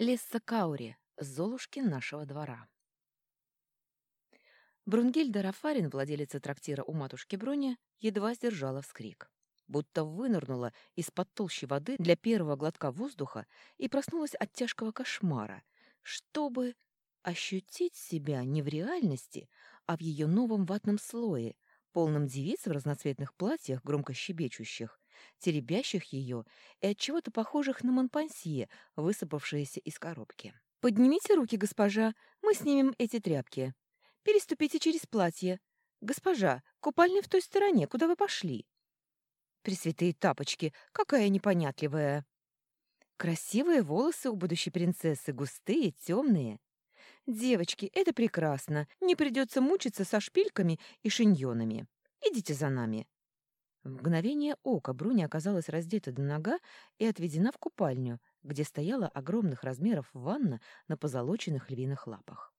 Лесса Каури, Золушки нашего двора. Брунгильда Рафарин, владелица трактира у матушки Бруни, едва сдержала вскрик. Будто вынырнула из-под толщи воды для первого глотка воздуха и проснулась от тяжкого кошмара, чтобы ощутить себя не в реальности, а в ее новом ватном слое, полном девиц в разноцветных платьях, громко щебечущих, теребящих ее и от чего-то похожих на Монпансье, высыпавшиеся из коробки. «Поднимите руки, госпожа, мы снимем эти тряпки. Переступите через платье. Госпожа, купальня в той стороне, куда вы пошли?» «Пресвятые тапочки, какая непонятливая!» «Красивые волосы у будущей принцессы, густые, темные. Девочки, это прекрасно, не придется мучиться со шпильками и шиньонами. Идите за нами». В мгновение ока Бруни оказалась раздета до нога и отведена в купальню, где стояла огромных размеров ванна на позолоченных львиных лапах.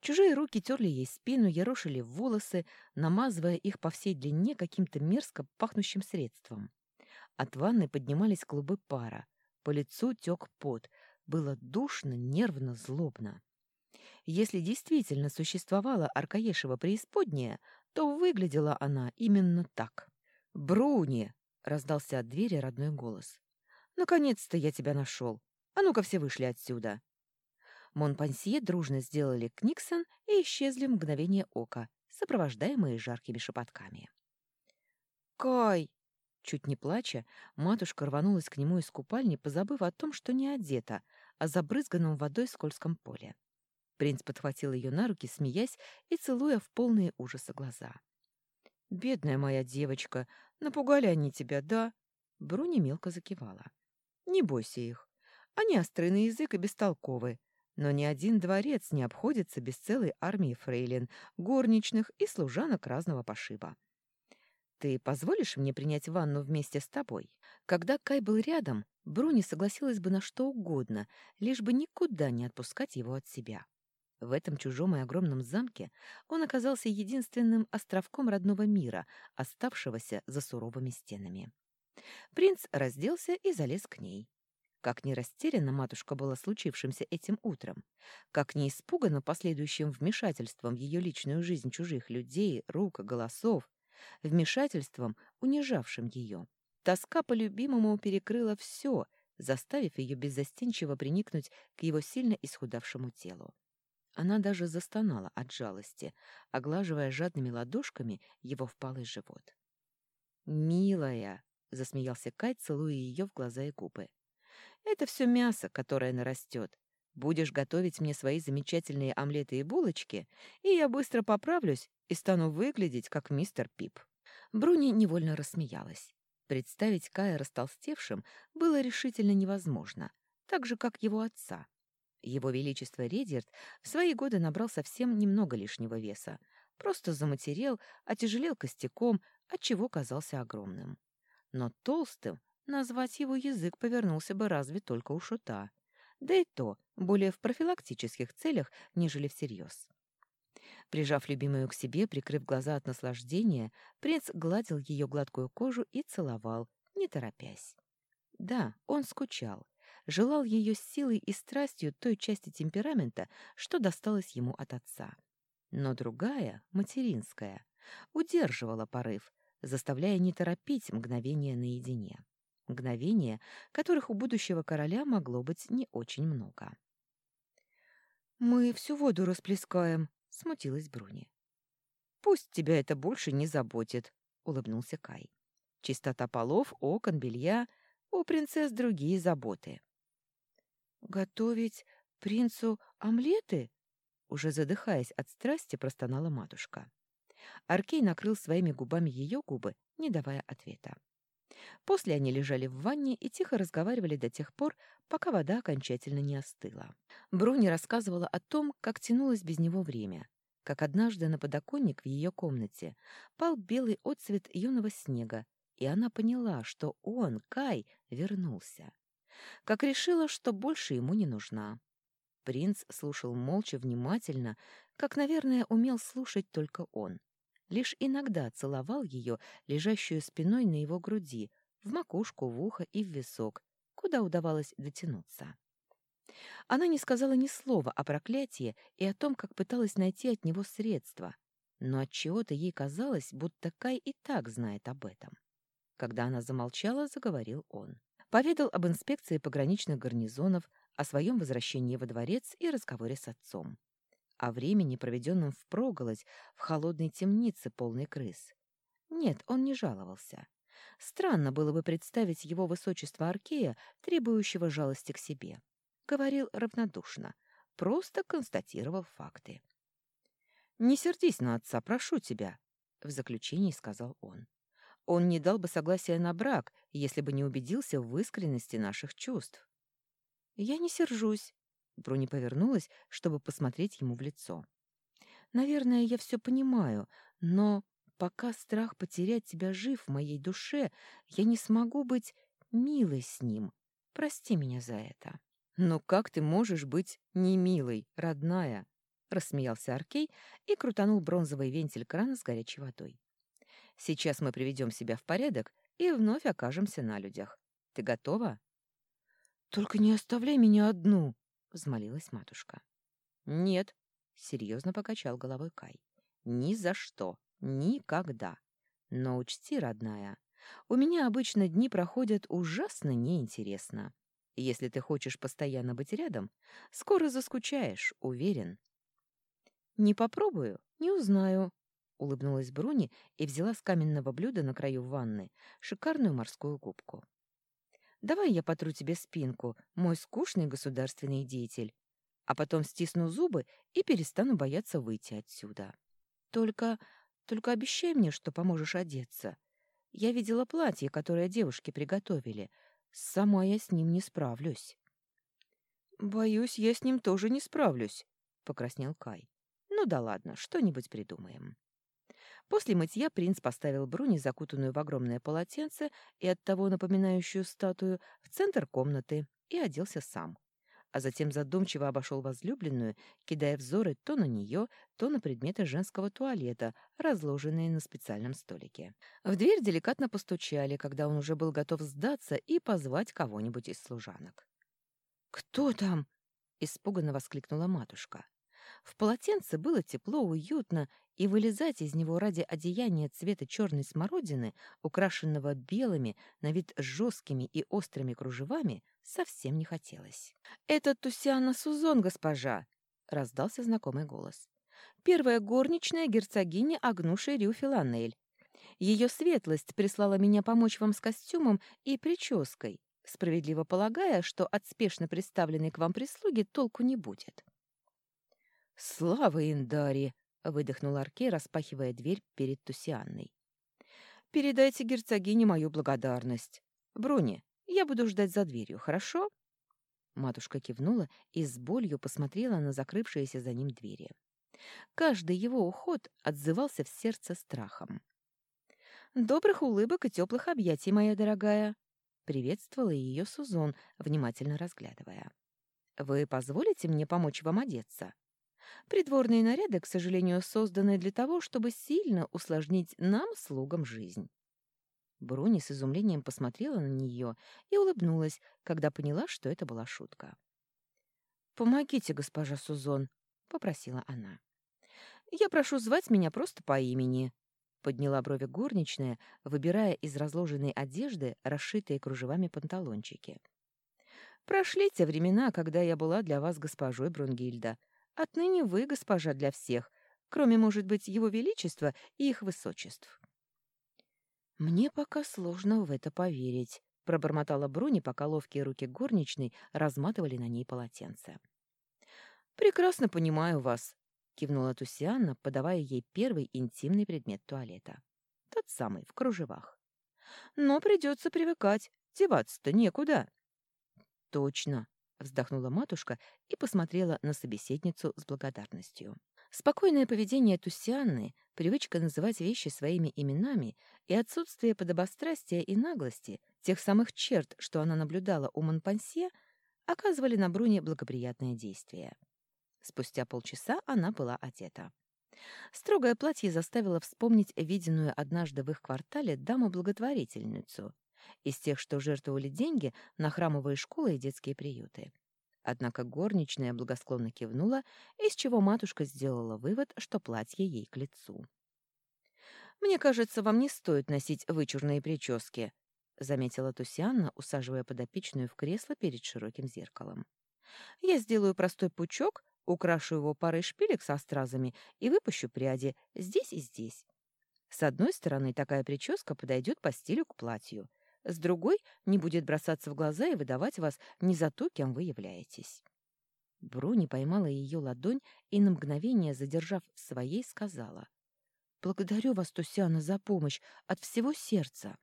Чужие руки терли ей спину, ерошили волосы, намазывая их по всей длине каким-то мерзко пахнущим средством. От ванны поднимались клубы пара, по лицу тек пот, было душно, нервно, злобно. Если действительно существовала Аркаешева преисподняя, то выглядела она именно так. «Бруни!» — раздался от двери родной голос. «Наконец-то я тебя нашел. А ну-ка все вышли отсюда!» Монпансье дружно сделали книксон и исчезли мгновение ока, сопровождаемые жаркими шепотками. «Кай!» Чуть не плача, матушка рванулась к нему из купальни, позабыв о том, что не одета, а забрызганном водой скользком поле. Принц подхватил ее на руки, смеясь и целуя в полные ужаса глаза. «Бедная моя девочка, напугали они тебя, да?» Бруни мелко закивала. «Не бойся их. Они остры на язык и бестолковы, но ни один дворец не обходится без целой армии фрейлин, горничных и служанок разного пошиба. Ты позволишь мне принять ванну вместе с тобой? Когда Кай был рядом, Бруни согласилась бы на что угодно, лишь бы никуда не отпускать его от себя. В этом чужом и огромном замке он оказался единственным островком родного мира, оставшегося за суровыми стенами. Принц разделся и залез к ней. Как не растеряна матушка была случившимся этим утром, как не испугана последующим вмешательством в ее личную жизнь чужих людей, рук, голосов, вмешательством, унижавшим ее. Тоска по любимому перекрыла все, заставив ее беззастенчиво приникнуть к его сильно исхудавшему телу. Она даже застонала от жалости, оглаживая жадными ладошками его впалый живот. «Милая!» — засмеялся Кай, целуя ее в глаза и губы. «Это все мясо, которое нарастет. Будешь готовить мне свои замечательные омлеты и булочки, и я быстро поправлюсь и стану выглядеть, как мистер Пип». Бруни невольно рассмеялась. Представить Кая растолстевшим было решительно невозможно, так же, как его отца. Его Величество Редерт в свои годы набрал совсем немного лишнего веса, просто заматерел, отяжелел костяком, отчего казался огромным. Но толстым назвать его язык повернулся бы разве только у шута. Да и то более в профилактических целях, нежели всерьез. Прижав любимую к себе, прикрыв глаза от наслаждения, принц гладил ее гладкую кожу и целовал, не торопясь. Да, он скучал, желал ее силой и страстью той части темперамента, что досталось ему от отца. Но другая, материнская, удерживала порыв, заставляя не торопить мгновения наедине. Мгновения, которых у будущего короля могло быть не очень много. «Мы всю воду расплескаем», — смутилась Бруни. «Пусть тебя это больше не заботит», — улыбнулся Кай. «Чистота полов, окон, белья — у принцесс другие заботы». «Готовить принцу омлеты?» Уже задыхаясь от страсти, простонала матушка. Аркей накрыл своими губами ее губы, не давая ответа. После они лежали в ванне и тихо разговаривали до тех пор, пока вода окончательно не остыла. Бруни рассказывала о том, как тянулось без него время, как однажды на подоконник в ее комнате пал белый отцвет юного снега, и она поняла, что он, Кай, вернулся как решила, что больше ему не нужна. Принц слушал молча, внимательно, как, наверное, умел слушать только он. Лишь иногда целовал ее, лежащую спиной на его груди, в макушку, в ухо и в висок, куда удавалось дотянуться. Она не сказала ни слова о проклятии и о том, как пыталась найти от него средства, но от чего то ей казалось, будто Кай и так знает об этом. Когда она замолчала, заговорил он. Поведал об инспекции пограничных гарнизонов, о своем возвращении во дворец и разговоре с отцом. О времени, проведенном впроголодь в холодной темнице, полной крыс. Нет, он не жаловался. Странно было бы представить его высочество Аркея, требующего жалости к себе. Говорил равнодушно, просто констатировал факты. «Не сердись на отца, прошу тебя», — в заключении сказал он. «Он не дал бы согласия на брак, если бы не убедился в искренности наших чувств». «Я не сержусь», — Бруни повернулась, чтобы посмотреть ему в лицо. «Наверное, я все понимаю, но пока страх потерять тебя жив в моей душе, я не смогу быть милой с ним. Прости меня за это». «Но как ты можешь быть не милой, родная?» рассмеялся Аркей и крутанул бронзовый вентиль крана с горячей водой. Сейчас мы приведем себя в порядок и вновь окажемся на людях. Ты готова? Только не оставляй меня одну, взмолилась матушка. Нет, серьезно покачал головой Кай. Ни за что, никогда. Но учти, родная, у меня обычно дни проходят ужасно неинтересно. Если ты хочешь постоянно быть рядом, скоро заскучаешь, уверен. «Не попробую, не узнаю», — улыбнулась Бруни и взяла с каменного блюда на краю ванны шикарную морскую губку. «Давай я потру тебе спинку, мой скучный государственный деятель, а потом стисну зубы и перестану бояться выйти отсюда. Только, только обещай мне, что поможешь одеться. Я видела платье, которое девушки приготовили. Сама я с ним не справлюсь». «Боюсь, я с ним тоже не справлюсь», — покраснел Кай. Ну да ладно, что-нибудь придумаем. После мытья принц поставил Бруни, закутанную в огромное полотенце и оттого напоминающую статую, в центр комнаты и оделся сам. А затем задумчиво обошел возлюбленную, кидая взоры то на нее, то на предметы женского туалета, разложенные на специальном столике. В дверь деликатно постучали, когда он уже был готов сдаться и позвать кого-нибудь из служанок. «Кто там?» — испуганно воскликнула матушка. В полотенце было тепло, уютно, и вылезать из него ради одеяния цвета черной смородины, украшенного белыми, на вид жесткими и острыми кружевами, совсем не хотелось. «Это Тусиана Сузон, госпожа!» — раздался знакомый голос. «Первая горничная герцогиня Агнуши Рюфиланель. Ее светлость прислала меня помочь вам с костюмом и прической, справедливо полагая, что от спешно представленной к вам прислуги толку не будет». «Слава Индаре!» — выдохнул Аркей, распахивая дверь перед Тусианной. «Передайте герцогине мою благодарность. Бруни, я буду ждать за дверью, хорошо?» Матушка кивнула и с болью посмотрела на закрывшиеся за ним двери. Каждый его уход отзывался в сердце страхом. «Добрых улыбок и теплых объятий, моя дорогая!» — приветствовала ее Сузон, внимательно разглядывая. «Вы позволите мне помочь вам одеться?» Придворные наряды, к сожалению, созданы для того, чтобы сильно усложнить нам, слугам, жизнь. Бруни с изумлением посмотрела на нее и улыбнулась, когда поняла, что это была шутка. «Помогите, госпожа Сузон», — попросила она. «Я прошу звать меня просто по имени», — подняла брови горничная, выбирая из разложенной одежды расшитые кружевами панталончики. «Прошли те времена, когда я была для вас госпожой Брунгильда, Отныне вы госпожа для всех, кроме, может быть, его величества и их высочеств». «Мне пока сложно в это поверить», — пробормотала Бруни, пока ловкие руки горничной разматывали на ней полотенце. «Прекрасно понимаю вас», — кивнула Тусианна, подавая ей первый интимный предмет туалета. Тот самый, в кружевах. «Но придется привыкать, деваться-то некуда». «Точно», вздохнула матушка и посмотрела на собеседницу с благодарностью. Спокойное поведение Тусианны, привычка называть вещи своими именами и отсутствие подобострастия и наглости, тех самых черт, что она наблюдала у Монпансье, оказывали на Бруне благоприятное действие. Спустя полчаса она была одета. Строгое платье заставило вспомнить виденную однажды в их квартале даму-благотворительницу, из тех, что жертвовали деньги на храмовые школы и детские приюты. Однако горничная благосклонно кивнула, из чего матушка сделала вывод, что платье ей к лицу. «Мне кажется, вам не стоит носить вычурные прически», — заметила Тусианна, усаживая подопечную в кресло перед широким зеркалом. «Я сделаю простой пучок, украшу его парой шпилек со стразами и выпущу пряди здесь и здесь. С одной стороны, такая прическа подойдет по стилю к платью, с другой не будет бросаться в глаза и выдавать вас не за то, кем вы являетесь. Бруни поймала ее ладонь и на мгновение, задержав своей, сказала. «Благодарю вас, Тусяна, за помощь от всего сердца».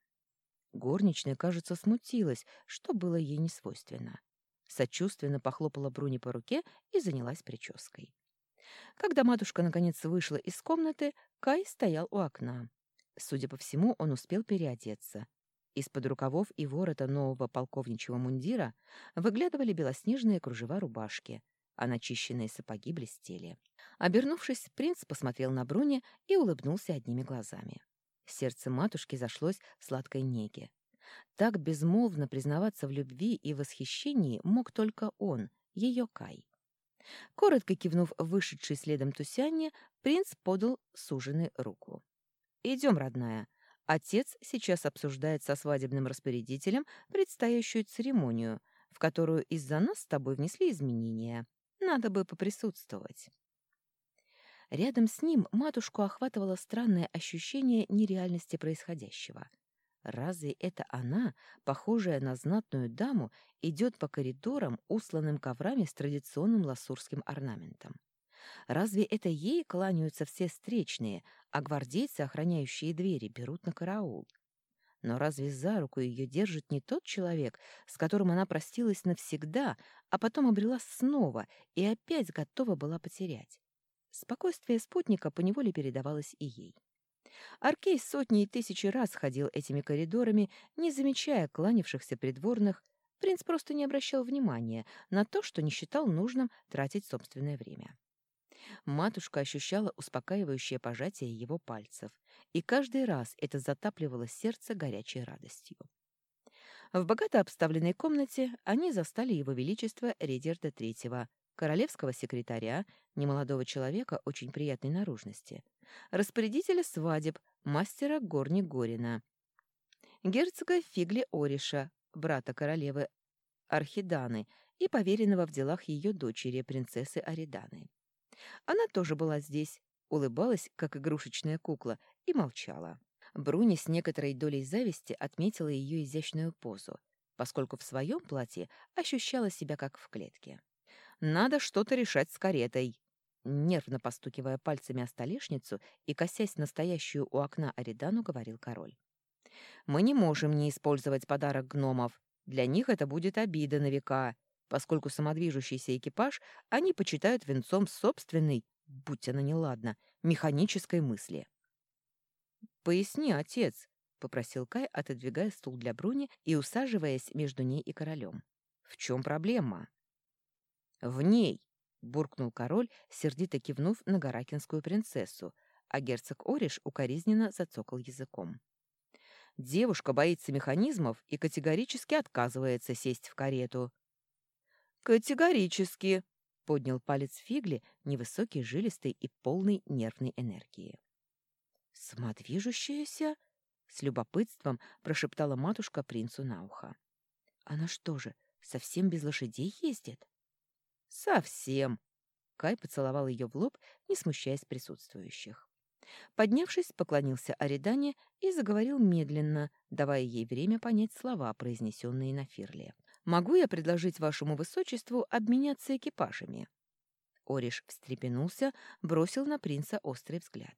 Горничная, кажется, смутилась, что было ей не свойственно. Сочувственно похлопала Бруни по руке и занялась прической. Когда матушка наконец вышла из комнаты, Кай стоял у окна. Судя по всему, он успел переодеться. Из-под рукавов и ворота нового полковничьего мундира выглядывали белоснежные кружева рубашки, а начищенные сапоги блестели. Обернувшись, принц посмотрел на Бруни и улыбнулся одними глазами. Сердце матушки зашлось в сладкой неге. Так безмолвно признаваться в любви и восхищении мог только он, ее Кай. Коротко кивнув вышедшей следом Тусяне, принц подал суженой руку. «Идем, родная. Отец сейчас обсуждает со свадебным распорядителем предстоящую церемонию, в которую из-за нас с тобой внесли изменения. Надо бы поприсутствовать. Рядом с ним матушку охватывало странное ощущение нереальности происходящего. Разве это она, похожая на знатную даму, идет по коридорам, усланным коврами с традиционным ласурским орнаментом? Разве это ей кланяются все встречные, а гвардейцы, охраняющие двери, берут на караул? Но разве за руку ее держит не тот человек, с которым она простилась навсегда, а потом обрела снова и опять готова была потерять? Спокойствие спутника поневоле передавалось и ей. Аркей сотни и тысячи раз ходил этими коридорами, не замечая кланявшихся придворных, принц просто не обращал внимания на то, что не считал нужным тратить собственное время. Матушка ощущала успокаивающее пожатие его пальцев, и каждый раз это затапливало сердце горячей радостью. В богато обставленной комнате они застали его величество Редерда III, королевского секретаря, немолодого человека очень приятной наружности, распорядителя свадеб, мастера Горни Горина, герцога Фигли Ориша, брата королевы Архиданы и поверенного в делах ее дочери, принцессы Ариданы. Она тоже была здесь, улыбалась, как игрушечная кукла, и молчала. Бруни с некоторой долей зависти отметила ее изящную позу, поскольку в своем платье ощущала себя как в клетке. «Надо что-то решать с каретой!» Нервно постукивая пальцами о столешницу и косясь настоящую у окна Аридану, говорил король. «Мы не можем не использовать подарок гномов. Для них это будет обида на века поскольку самодвижущийся экипаж они почитают венцом собственной, будь она неладна, механической мысли. «Поясни, отец», — попросил Кай, отодвигая стул для Бруни и усаживаясь между ней и королем. «В чем проблема?» «В ней», — буркнул король, сердито кивнув на гаракинскую принцессу, а герцог Ориш укоризненно зацокал языком. Девушка боится механизмов и категорически отказывается сесть в карету. «Категорически!» — поднял палец Фигли, невысокий, жилистый и полный нервной энергии. «Самодвижущаяся?» — с любопытством прошептала матушка принцу на ухо. «Она что же, совсем без лошадей ездит?» «Совсем!» — Кай поцеловал ее в лоб, не смущаясь присутствующих. Поднявшись, поклонился Аридане и заговорил медленно, давая ей время понять слова, произнесенные на Фирле. Могу я предложить вашему высочеству обменяться экипажами?» Ориш встрепенулся, бросил на принца острый взгляд.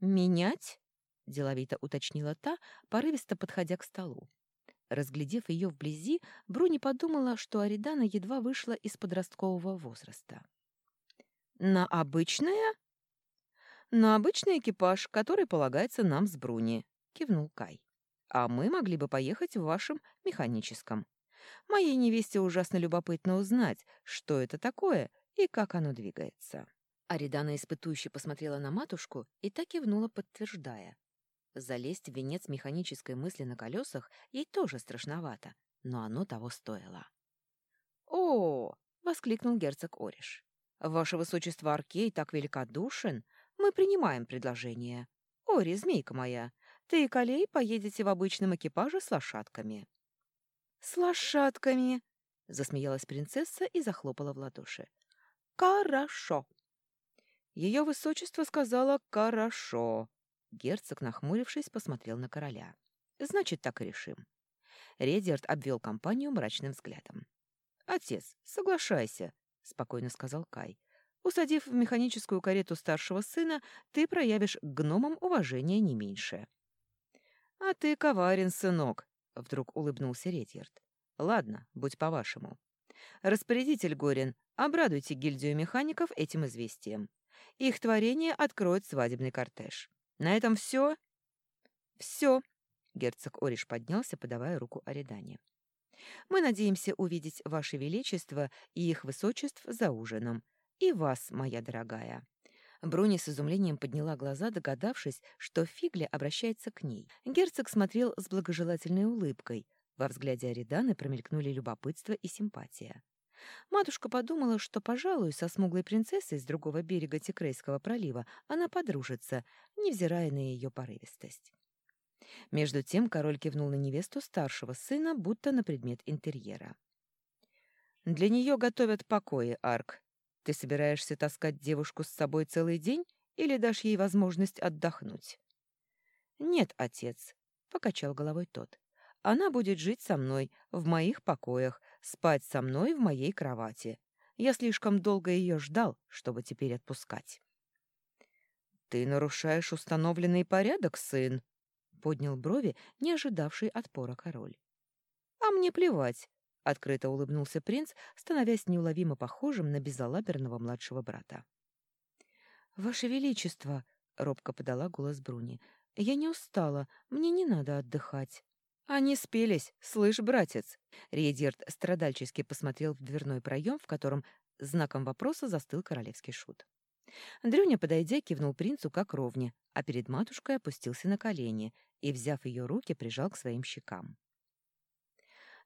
«Менять?» — деловито уточнила та, порывисто подходя к столу. Разглядев ее вблизи, Бруни подумала, что Аридана едва вышла из подросткового возраста. «На обычное?» «На обычный экипаж, который полагается нам с Бруни», — кивнул Кай. «А мы могли бы поехать в вашем механическом. Моей невесте ужасно любопытно узнать, что это такое и как оно двигается. Аридана испытующе посмотрела на матушку и так кивнула, подтверждая. Залезть в венец механической мысли на колесах ей тоже страшновато, но оно того стоило. «О!» воскликнул герцог Ориш. «Ваше высочество Аркей так великодушен. Мы принимаем предложение. Ори, змейка моя, ты и Калей поедете в обычном экипаже с лошадками». «С лошадками!» — засмеялась принцесса и захлопала в ладоши. «Хорошо!» Ее высочество сказала «хорошо». Герцог, нахмурившись, посмотрел на короля. «Значит, так и решим». Редиард обвел компанию мрачным взглядом. «Отец, соглашайся», — спокойно сказал Кай. «Усадив в механическую карету старшего сына, ты проявишь к гномам уважение не меньше». «А ты коварен, сынок», — вдруг улыбнулся Редьярд. «Ладно, будь по-вашему. Распорядитель Горин, обрадуйте гильдию механиков этим известием. Их творение откроет свадебный кортеж. На этом все?» «Все», — герцог Ориш поднялся, подавая руку Аридане. «Мы надеемся увидеть Ваше Величество и их высочеств за ужином. И вас, моя дорогая». Бруни с изумлением подняла глаза, догадавшись, что Фигля обращается к ней. Герцог смотрел с благожелательной улыбкой. Во взгляде Ариданы промелькнули любопытство и симпатия. Матушка подумала, что, пожалуй, со смуглой принцессой с другого берега Текрейского пролива она подружится, невзирая на ее порывистость. Между тем король кивнул на невесту старшего сына, будто на предмет интерьера. «Для нее готовят покои, Арк. Ты собираешься таскать девушку с собой целый день или дашь ей возможность отдохнуть?» «Нет, отец», — покачал головой тот. «Она будет жить со мной, в моих покоях, спать со мной в моей кровати. Я слишком долго ее ждал, чтобы теперь отпускать». «Ты нарушаешь установленный порядок, сын», — поднял брови, не ожидавший отпора король. «А мне плевать», — открыто улыбнулся принц, становясь неуловимо похожим на безалаберного младшего брата. «Ваше Величество», — робко подала голос Бруни, — «я не устала, мне не надо отдыхать». «Они спелись, слышь, братец!» Редьярд страдальчески посмотрел в дверной проем, в котором знаком вопроса застыл королевский шут. Дрюня, подойдя, кивнул принцу как ровне, а перед матушкой опустился на колени и, взяв ее руки, прижал к своим щекам.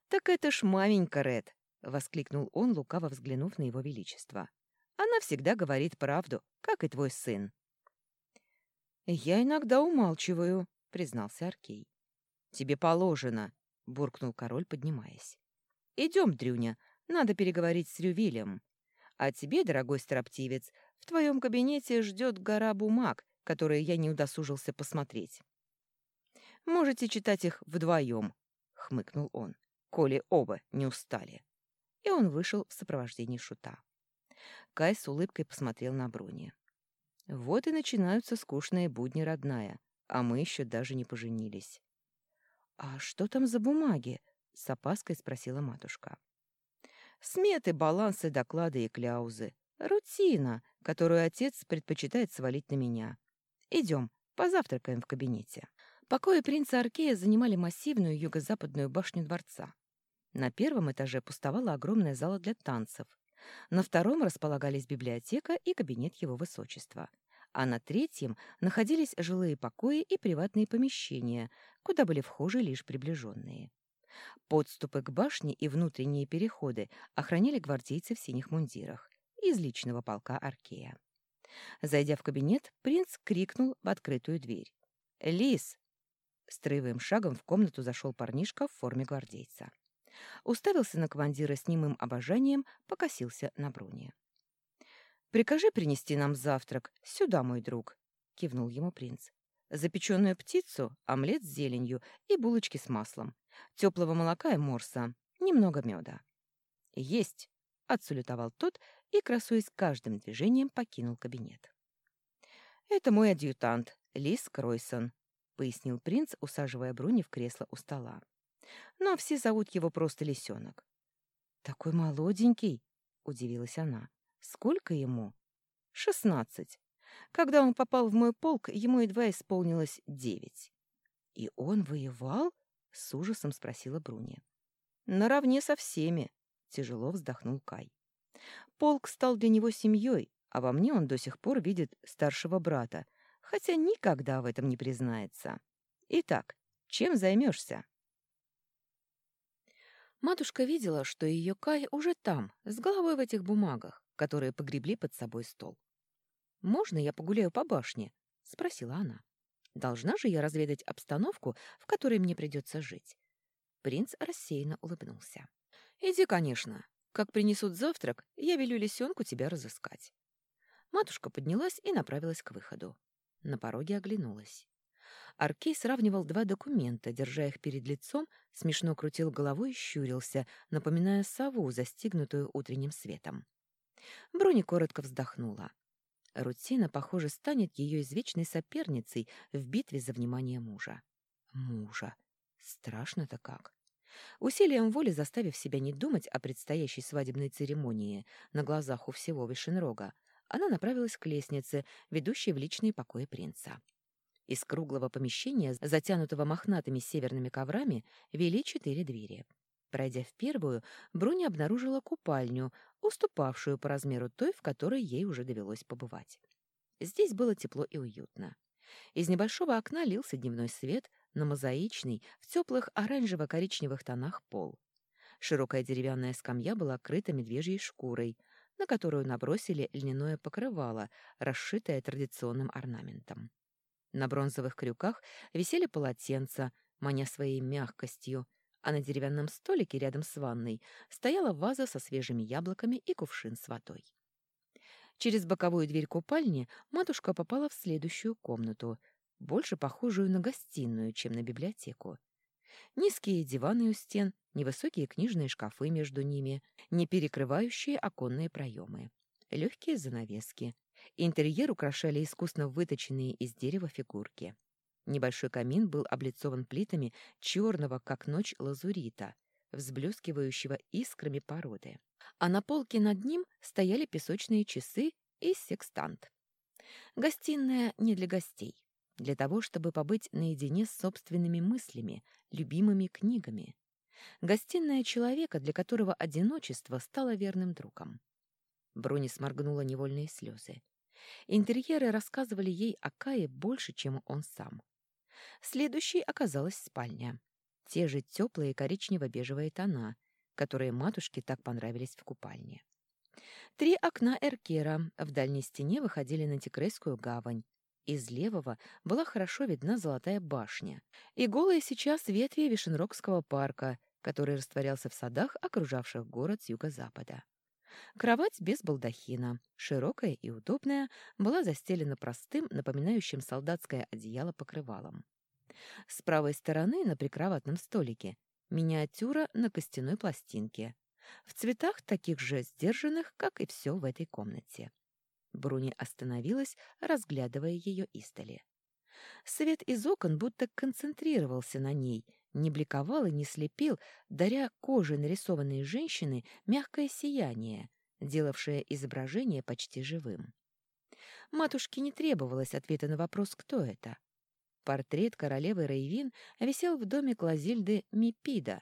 «Так это ж маменька, Ред!» — воскликнул он, лукаво взглянув на его величество. «Она всегда говорит правду, как и твой сын». «Я иногда умалчиваю», — признался Аркей. «Тебе положено», — буркнул король, поднимаясь. «Идем, Дрюня, надо переговорить с Рювилем. А тебе, дорогой строптивец, в твоем кабинете ждет гора бумаг, которые я не удосужился посмотреть. Можете читать их вдвоем», — хмыкнул он, — «коли оба не устали». И он вышел в сопровождении шута. Кай с улыбкой посмотрел на Бруни. «Вот и начинаются скучные будни, родная, а мы еще даже не поженились». «А что там за бумаги?» — с опаской спросила матушка. «Сметы, балансы, доклады и кляузы. Рутина, которую отец предпочитает свалить на меня. Идем, позавтракаем в кабинете». Покои принца Аркея занимали массивную юго-западную башню дворца. На первом этаже пустовала огромная зала для танцев. На втором располагались библиотека и кабинет его высочества а на третьем находились жилые покои и приватные помещения, куда были вхожи лишь приближенные. Подступы к башне и внутренние переходы охраняли гвардейцы в синих мундирах из личного полка Аркея. Зайдя в кабинет, принц крикнул в открытую дверь. «Лис!» Строевым шагом в комнату зашел парнишка в форме гвардейца. Уставился на командира с немым обожанием, покосился на броне. «Прикажи принести нам завтрак. Сюда, мой друг», — кивнул ему принц. «Запеченную птицу, омлет с зеленью и булочки с маслом, теплого молока и морса, немного меда». «Есть», — отсулютовал тот и, красуясь каждым движением, покинул кабинет. «Это мой адъютант, Лис Кройсон», — пояснил принц, усаживая Бруни в кресло у стола. «Но все зовут его просто Лисенок». «Такой молоденький», — удивилась она. Сколько ему? Шестнадцать. Когда он попал в мой полк, ему едва исполнилось девять. И он воевал? С ужасом спросила Бруни. Наравне со всеми, тяжело вздохнул Кай. Полк стал для него семьей, а во мне он до сих пор видит старшего брата, хотя никогда в этом не признается. Итак, чем займешься? Матушка видела, что ее Кай уже там, с головой в этих бумагах, которые погребли под собой стол. «Можно я погуляю по башне?» — спросила она. «Должна же я разведать обстановку, в которой мне придется жить?» Принц рассеянно улыбнулся. «Иди, конечно. Как принесут завтрак, я велю лисенку тебя разыскать». Матушка поднялась и направилась к выходу. На пороге оглянулась. Аркей сравнивал два документа, держа их перед лицом, смешно крутил головой и щурился, напоминая сову, застигнутую утренним светом. Бруни коротко вздохнула. Рутина, похоже, станет ее извечной соперницей в битве за внимание мужа. Мужа. Страшно-то как. Усилием воли заставив себя не думать о предстоящей свадебной церемонии на глазах у всего Вишенрога, она направилась к лестнице, ведущей в личные покои принца. Из круглого помещения, затянутого мохнатыми северными коврами, вели четыре двери. Пройдя в первую, Бруни обнаружила купальню, уступавшую по размеру той, в которой ей уже довелось побывать. Здесь было тепло и уютно. Из небольшого окна лился дневной свет на мозаичный, в теплых оранжево-коричневых тонах пол. Широкая деревянная скамья была крыта медвежьей шкурой, на которую набросили льняное покрывало, расшитое традиционным орнаментом. На бронзовых крюках висели полотенца, маня своей мягкостью, а на деревянном столике рядом с ванной стояла ваза со свежими яблоками и кувшин с водой. Через боковую дверь купальни матушка попала в следующую комнату, больше похожую на гостиную, чем на библиотеку. Низкие диваны у стен, невысокие книжные шкафы между ними, не перекрывающие оконные проемы, легкие занавески, Интерьер украшали искусно выточенные из дерева фигурки. Небольшой камин был облицован плитами черного, как ночь, лазурита, взблескивающего искрами породы. А на полке над ним стояли песочные часы и секстант. Гостиная не для гостей, для того, чтобы побыть наедине с собственными мыслями, любимыми книгами. Гостиная человека, для которого одиночество стало верным другом. Бруни сморгнула невольные слезы. Интерьеры рассказывали ей о Кае больше, чем он сам. Следующей оказалась спальня. Те же теплые коричнево-бежевые тона, которые матушке так понравились в купальне. Три окна эркера в дальней стене выходили на Тикрейскую гавань. Из левого была хорошо видна золотая башня и голые сейчас ветви Вишенрогского парка, который растворялся в садах, окружавших город с юго-запада. Кровать без балдахина, широкая и удобная, была застелена простым, напоминающим солдатское одеяло покрывалом. С правой стороны на прикроватном столике миниатюра на костяной пластинке, в цветах таких же сдержанных, как и все в этой комнате. Бруни остановилась, разглядывая ее истоли. Свет из окон будто концентрировался на ней, не бликовал и не слепил, даря коже нарисованной женщины мягкое сияние, делавшее изображение почти живым. Матушке не требовалось ответа на вопрос, кто это. Портрет королевы Рейвин висел в доме Клазильды Мипида.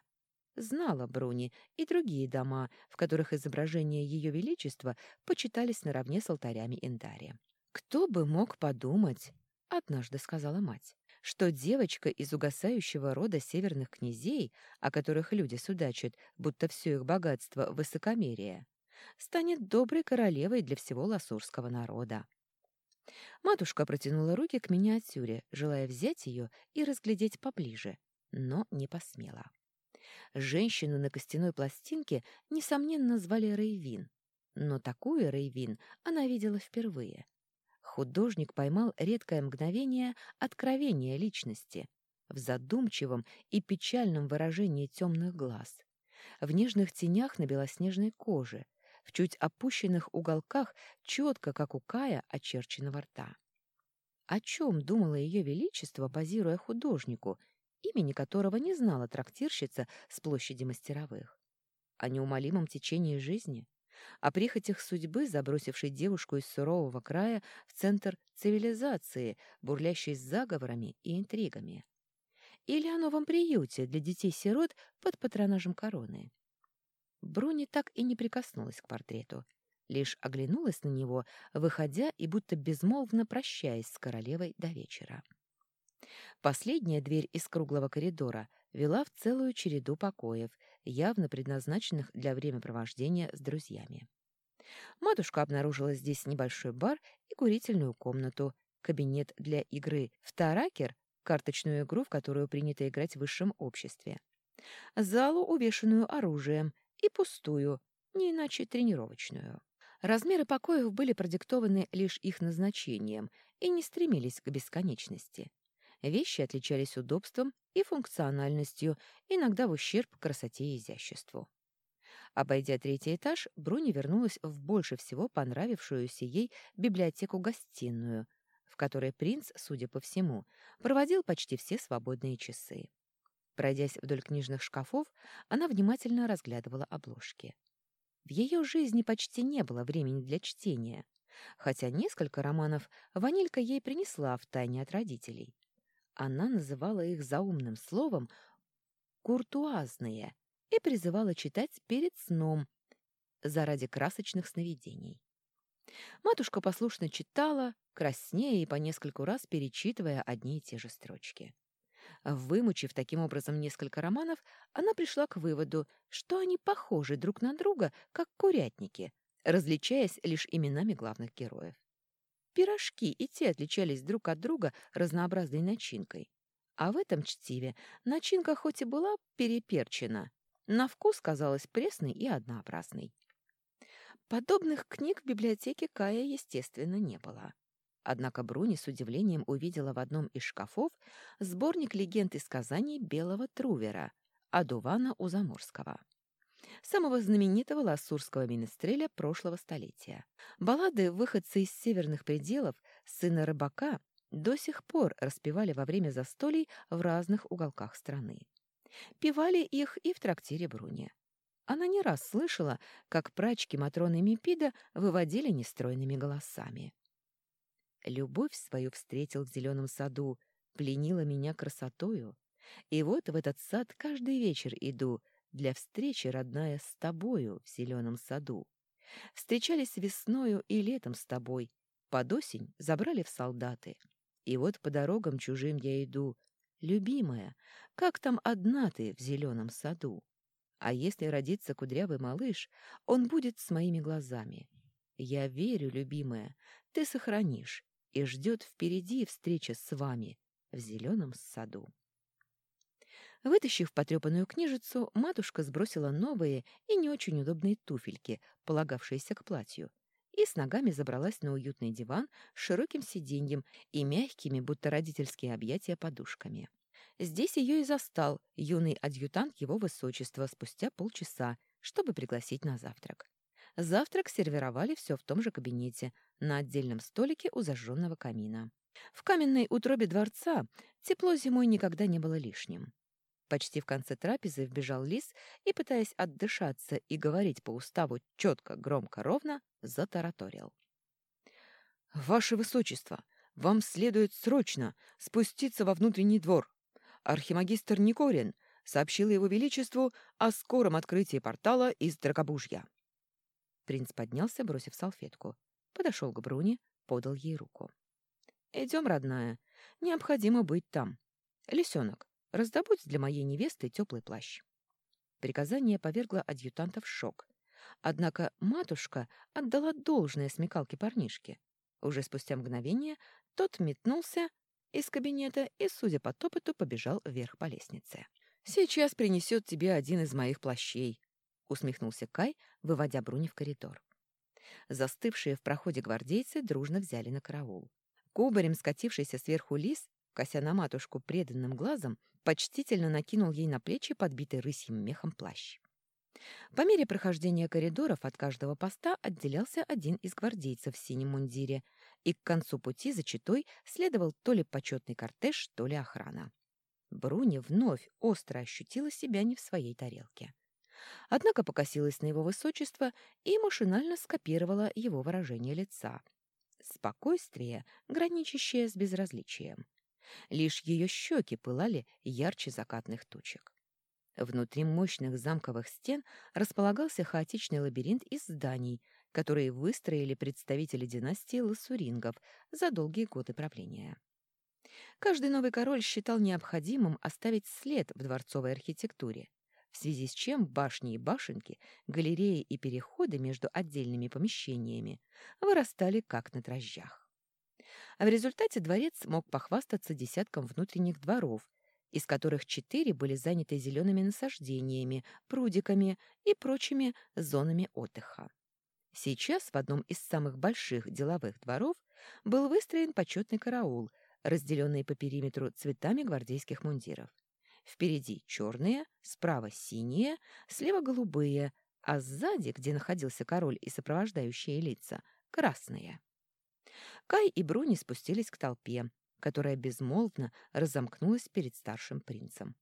Знала Бруни и другие дома, в которых изображения Ее Величества почитались наравне с алтарями Индари. «Кто бы мог подумать?» — однажды сказала мать что девочка из угасающего рода северных князей, о которых люди судачат, будто все их богатство — высокомерие, станет доброй королевой для всего ласурского народа. Матушка протянула руки к миниатюре, желая взять ее и разглядеть поближе, но не посмела. Женщину на костяной пластинке, несомненно, звали Рейвин, но такую Рейвин она видела впервые — художник поймал редкое мгновение откровения личности в задумчивом и печальном выражении темных глаз, в нежных тенях на белоснежной коже, в чуть опущенных уголках четко, как у Кая, очерченного рта. О чем думала ее величество, базируя художнику, имени которого не знала трактирщица с площади мастеровых? О неумолимом течении жизни? О прихотях судьбы, забросившей девушку из сурового края в центр цивилизации, бурлящей с заговорами и интригами. Или о новом приюте для детей-сирот под патронажем короны. Бруни так и не прикоснулась к портрету, лишь оглянулась на него, выходя и будто безмолвно прощаясь с королевой до вечера. Последняя дверь из круглого коридора вела в целую череду покоев, явно предназначенных для времяпровождения с друзьями. Матушка обнаружила здесь небольшой бар и курительную комнату, кабинет для игры в таракер, карточную игру, в которую принято играть в высшем обществе, залу, увешанную оружием, и пустую, не иначе тренировочную. Размеры покоев были продиктованы лишь их назначением и не стремились к бесконечности. Вещи отличались удобством и функциональностью, иногда в ущерб красоте и изяществу. Обойдя третий этаж, Бруни вернулась в больше всего понравившуюся ей библиотеку-гостиную, в которой принц, судя по всему, проводил почти все свободные часы. Пройдясь вдоль книжных шкафов, она внимательно разглядывала обложки. В ее жизни почти не было времени для чтения, хотя несколько романов Ванилька ей принесла втайне от родителей. Она называла их заумным словом «куртуазные» и призывала читать перед сном заради красочных сновидений. Матушка послушно читала, краснея и по нескольку раз перечитывая одни и те же строчки. Вымучив таким образом несколько романов, она пришла к выводу, что они похожи друг на друга, как курятники, различаясь лишь именами главных героев. Пирожки и те отличались друг от друга разнообразной начинкой. А в этом чтиве начинка хоть и была переперчена, на вкус казалась пресной и однообразной. Подобных книг в библиотеке Кая, естественно, не было. Однако Бруни с удивлением увидела в одном из шкафов сборник легенд и сказаний Белого Трувера, Адувана Узаморского, самого знаменитого лассурского министреля прошлого столетия. Баллады выходцы из северных пределов сына рыбака до сих пор распевали во время застолий в разных уголках страны. Певали их и в трактире Бруни. Она не раз слышала, как прачки Матроны Мипида выводили нестройными голосами. Любовь свою встретил в зеленом саду, пленила меня красотою. И вот в этот сад каждый вечер иду, для встречи, родная, с тобою в зеленом саду. Встречались весною и летом с тобой, под осень забрали в солдаты. И вот по дорогам чужим я иду, любимая, как там одна ты в зеленом саду? А если родится кудрявый малыш, он будет с моими глазами. Я верю, любимая, ты сохранишь, и ждет впереди встреча с вами в зеленом саду. Вытащив потрепанную книжицу, матушка сбросила новые и не очень удобные туфельки, полагавшиеся к платью, и с ногами забралась на уютный диван с широким сиденьем и мягкими, будто родительские объятия, подушками. Здесь ее и застал юный адъютант его высочества спустя полчаса, чтобы пригласить на завтрак. Завтрак сервировали все в том же кабинете, на отдельном столике у зажженного камина. В каменной утробе дворца тепло зимой никогда не было лишним. Почти в конце трапезы вбежал лис и, пытаясь отдышаться и говорить по уставу четко, громко, ровно, затараторил. «Ваше Высочество, вам следует срочно спуститься во внутренний двор архимагистр Никорин сообщил его величеству о скором открытии портала из Драгобужья. Принц поднялся, бросив салфетку. Подошел к Бруне, подал ей руку. «Идем, родная. Необходимо быть там. Лисенок, раздобудь для моей невесты теплый плащ». Приказание повергло адъютанта в шок. Однако матушка отдала должное смекалке парнишке. Уже спустя мгновение тот метнулся из кабинета и, судя по топоту, побежал вверх по лестнице. «Сейчас принесет тебе один из моих плащей», — усмехнулся Кай, выводя Бруни в коридор. Застывшие в проходе гвардейцы дружно взяли на караул. Кубарем скатившийся сверху лис, кося на матушку преданным глазом, почтительно накинул ей на плечи подбитый рысьим мехом плащ. По мере прохождения коридоров от каждого поста отделялся один из гвардейцев в синем мундире, и к концу пути за читой следовал то ли почетный кортеж, то ли охрана. Бруни вновь остро ощутила себя не в своей тарелке. Однако покосилась на его высочество и машинально скопировала его выражение лица. Спокойствие, граничащее с безразличием. Лишь ее щеки пылали ярче закатных тучек. Внутри мощных замковых стен располагался хаотичный лабиринт из зданий, которые выстроили представители династии лассурингов за долгие годы правления. Каждый новый король считал необходимым оставить след в дворцовой архитектуре, в связи с чем башни и башенки, галереи и переходы между отдельными помещениями вырастали как на дрожжах. А в результате дворец мог похвастаться десятком внутренних дворов, из которых четыре были заняты зелеными насаждениями, прудиками и прочими зонами отдыха. Сейчас в одном из самых больших деловых дворов был выстроен почетный караул, разделенный по периметру цветами гвардейских мундиров. Впереди черные, справа синие, слева голубые, а сзади, где находился король и сопровождающие лица, красные. Кай и Бруни спустились к толпе, которая безмолвно разомкнулась перед старшим принцем.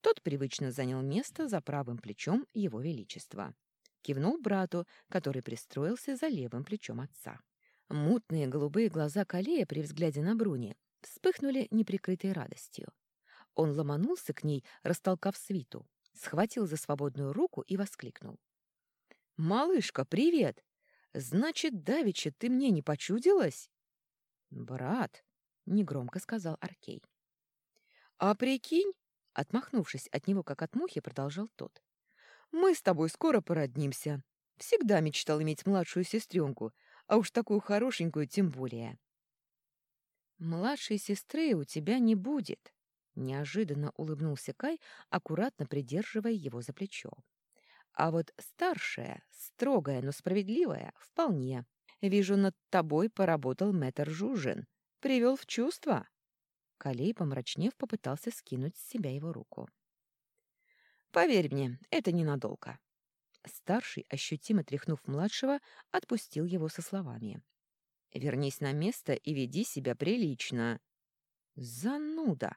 Тот привычно занял место за правым плечом его величества. Кивнул брату, который пристроился за левым плечом отца. Мутные голубые глаза Калея при взгляде на Бруни вспыхнули неприкрытой радостью. Он ломанулся к ней, растолкав свиту, схватил за свободную руку и воскликнул. «Малышка, привет! Значит, давеча ты мне не почудилась?» «Брат», — негромко сказал Аркей. «А прикинь», — отмахнувшись от него, как от мухи, продолжал тот, «мы с тобой скоро породнимся. Всегда мечтал иметь младшую сестренку, а уж такую хорошенькую тем более». «Младшей сестры у тебя не будет», — неожиданно улыбнулся Кай, аккуратно придерживая его за плечо. «А вот старшая, строгая, но справедливая, вполне. Вижу, над тобой поработал мэтр Жужин. Привел в чувство?» Калей, помрачнев, попытался скинуть с себя его руку. «Поверь мне, это ненадолго». Старший, ощутимо тряхнув младшего, отпустил его со словами. Вернись на место и веди себя прилично. Зануда!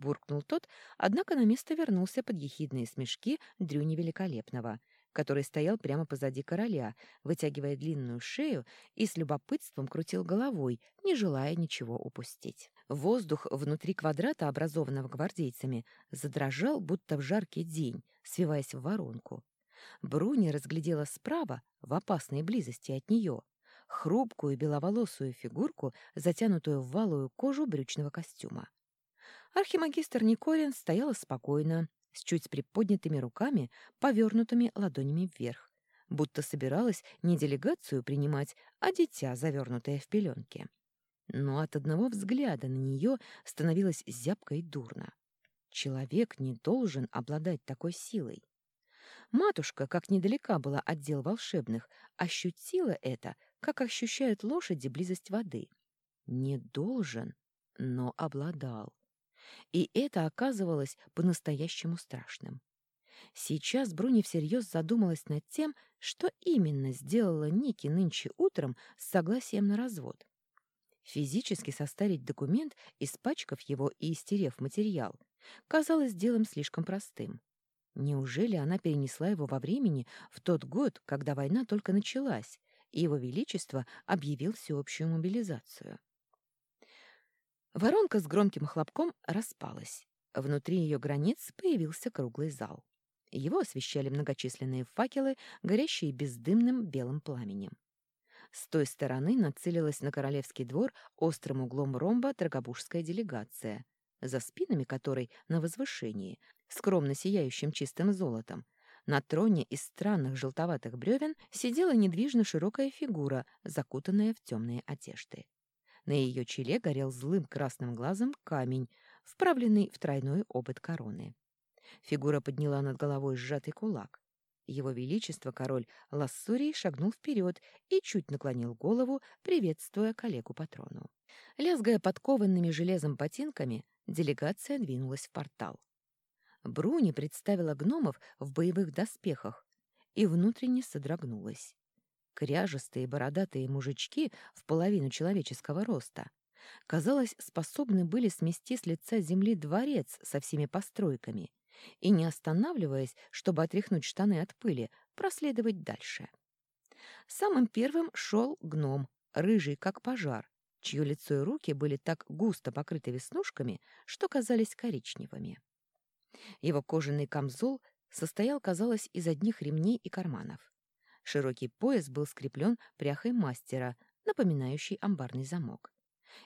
Буркнул тот, однако на место вернулся под ехидные смешки Дрюни Великолепного, который стоял прямо позади короля, вытягивая длинную шею и с любопытством крутил головой, не желая ничего упустить. Воздух внутри квадрата, образованного гвардейцами, задрожал, будто в жаркий день, свиваясь в воронку. Бруни разглядела справа, в опасной близости от нее, хрупкую беловолосую фигурку, затянутую в валую кожу брючного костюма. Архимагистр Николин стояла спокойно, с чуть приподнятыми руками, повернутыми ладонями вверх, будто собиралась не делегацию принимать, а дитя, завернутое в пеленки. Но от одного взгляда на нее становилось зябко и дурно. Человек не должен обладать такой силой. Матушка, как недалека была отдел волшебных, ощутила это, как ощущают лошади близость воды. Не должен, но обладал. И это оказывалось по-настоящему страшным. Сейчас Бруни всерьез задумалась над тем, что именно сделала Ники нынче утром с согласием на развод. Физически составить документ, испачкав его и истерев материал, казалось делом слишком простым. Неужели она перенесла его во времени в тот год, когда война только началась, и его величество объявил всеобщую мобилизацию? Воронка с громким хлопком распалась. Внутри ее границ появился круглый зал. Его освещали многочисленные факелы, горящие бездымным белым пламенем. С той стороны нацелилась на королевский двор острым углом ромба драгобужская делегация, за спинами которой на возвышении скромно сияющим чистым золотом, на троне из странных желтоватых бревен сидела недвижно широкая фигура, закутанная в темные одежды. На ее челе горел злым красным глазом камень, вправленный в тройной обод короны. Фигура подняла над головой сжатый кулак. Его Величество, король Лассурий, шагнул вперед и чуть наклонил голову, приветствуя коллегу патрону. Лязгая подкованными железом ботинками, делегация двинулась в портал. Бруни представила гномов в боевых доспехах и внутренне содрогнулась. Кряжестые бородатые мужички в половину человеческого роста, казалось, способны были смести с лица земли дворец со всеми постройками и, не останавливаясь, чтобы отряхнуть штаны от пыли, проследовать дальше. Самым первым шел гном, рыжий как пожар, чье лицо и руки были так густо покрыты веснушками, что казались коричневыми. Его кожаный камзол состоял, казалось, из одних ремней и карманов. Широкий пояс был скреплен пряхой мастера, напоминающей амбарный замок.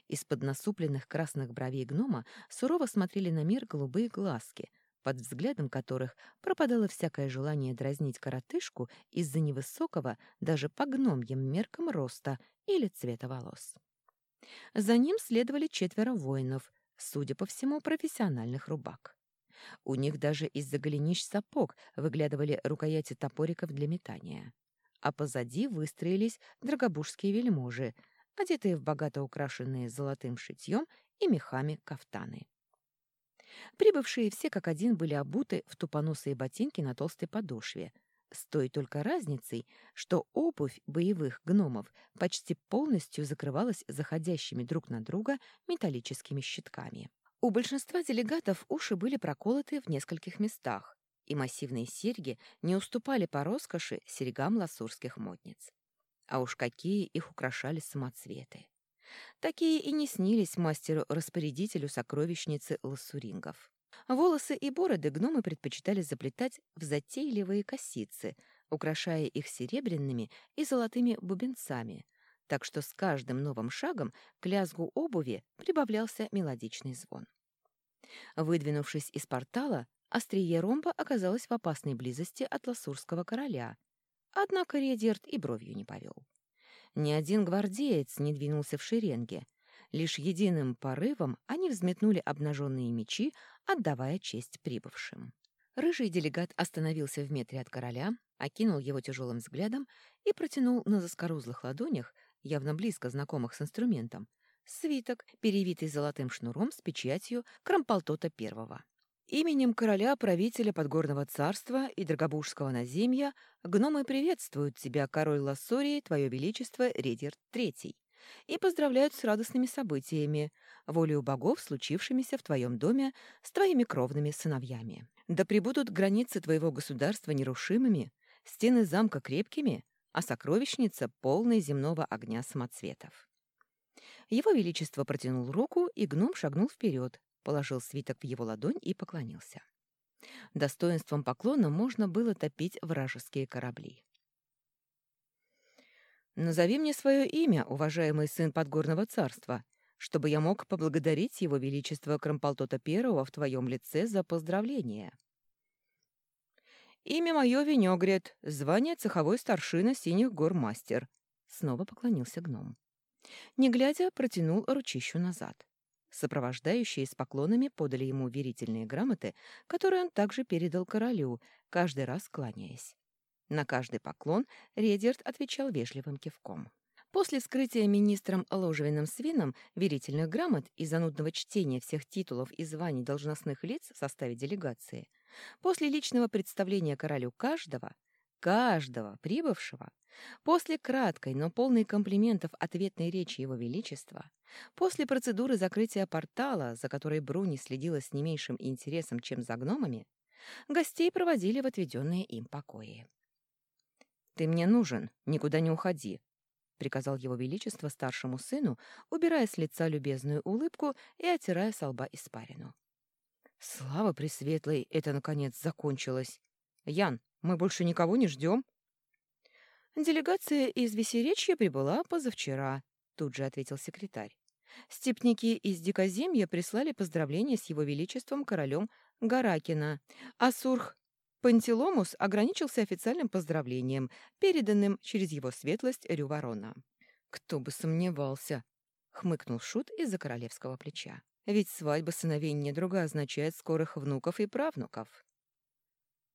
Из-под насупленных красных бровей гнома сурово смотрели на мир голубые глазки, под взглядом которых пропадало всякое желание дразнить коротышку из-за невысокого, даже по гномьим меркам роста или цвета волос. За ним следовали четверо воинов, судя по всему, профессиональных рубак. У них даже из-за голенищ сапог выглядывали рукояти топориков для метания. А позади выстроились драгобужские вельможи, одетые в богато украшенные золотым шитьем и мехами кафтаны. Прибывшие все как один были обуты в тупоносые ботинки на толстой подошве, с той только разницей, что обувь боевых гномов почти полностью закрывалась заходящими друг на друга металлическими щитками. У большинства делегатов уши были проколоты в нескольких местах, и массивные серьги не уступали по роскоши серьгам ласурских модниц. А уж какие их украшали самоцветы! Такие и не снились мастеру-распорядителю сокровищницы лассурингов. Волосы и бороды гномы предпочитали заплетать в затейливые косицы, украшая их серебряными и золотыми бубенцами, так что с каждым новым шагом к лязгу обуви прибавлялся мелодичный звон. Выдвинувшись из портала, острие ромба оказалось в опасной близости от ласурского короля, однако Редерт и бровью не повел. Ни один гвардеец не двинулся в шеренге. Лишь единым порывом они взметнули обнаженные мечи, отдавая честь прибывшим. Рыжий делегат остановился в метре от короля, окинул его тяжелым взглядом и протянул на заскорузлых ладонях, явно близко знакомых с инструментом, свиток, перевитый золотым шнуром с печатью Крамполтота первого. Именем короля-правителя Подгорного царства и Драгобужского наземья гномы приветствуют тебя, король Лассории, твое величество Редерт III, и поздравляют с радостными событиями, волею богов, случившимися в твоем доме с твоими кровными сыновьями. Да пребудут границы твоего государства нерушимыми, стены замка крепкими, а сокровищница полной земного огня самоцветов. Его Величество протянул руку, и гном шагнул вперед, положил свиток в его ладонь и поклонился. Достоинством поклона можно было топить вражеские корабли. «Назови мне свое имя, уважаемый сын Подгорного царства, чтобы я мог поблагодарить его величество Крамполтота Первого в твоем лице за поздравление». «Имя мое Венегрет, звание цеховой старшина Синих гор мастер», — снова поклонился гном. Не глядя, протянул ручищу назад. Сопровождающие с поклонами подали ему верительные грамоты, которые он также передал королю, каждый раз кланяясь. На каждый поклон Редерт отвечал вежливым кивком. После скрытия министром Ложевиным Свином верительных грамот и занудного чтения всех титулов и званий должностных лиц в составе делегации, после личного представления королю каждого, каждого прибывшего, После краткой, но полной комплиментов ответной речи Его Величества, после процедуры закрытия портала, за которой Бруни следила с не меньшим интересом, чем за гномами, гостей проводили в отведенные им покои. «Ты мне нужен, никуда не уходи», — приказал Его Величество старшему сыну, убирая с лица любезную улыбку и оттирая со лба испарину. «Слава Пресветлой, это, наконец, закончилось! Ян, мы больше никого не ждем?» «Делегация из Весеречья прибыла позавчера», — тут же ответил секретарь. Степники из Дикоземья прислали поздравления с его величеством королем Гаракина, а Сурх Пантеломус ограничился официальным поздравлением, переданным через его светлость Рюворона. «Кто бы сомневался!» — хмыкнул Шут из-за королевского плеча. «Ведь свадьба сыновей недруга означает скорых внуков и правнуков».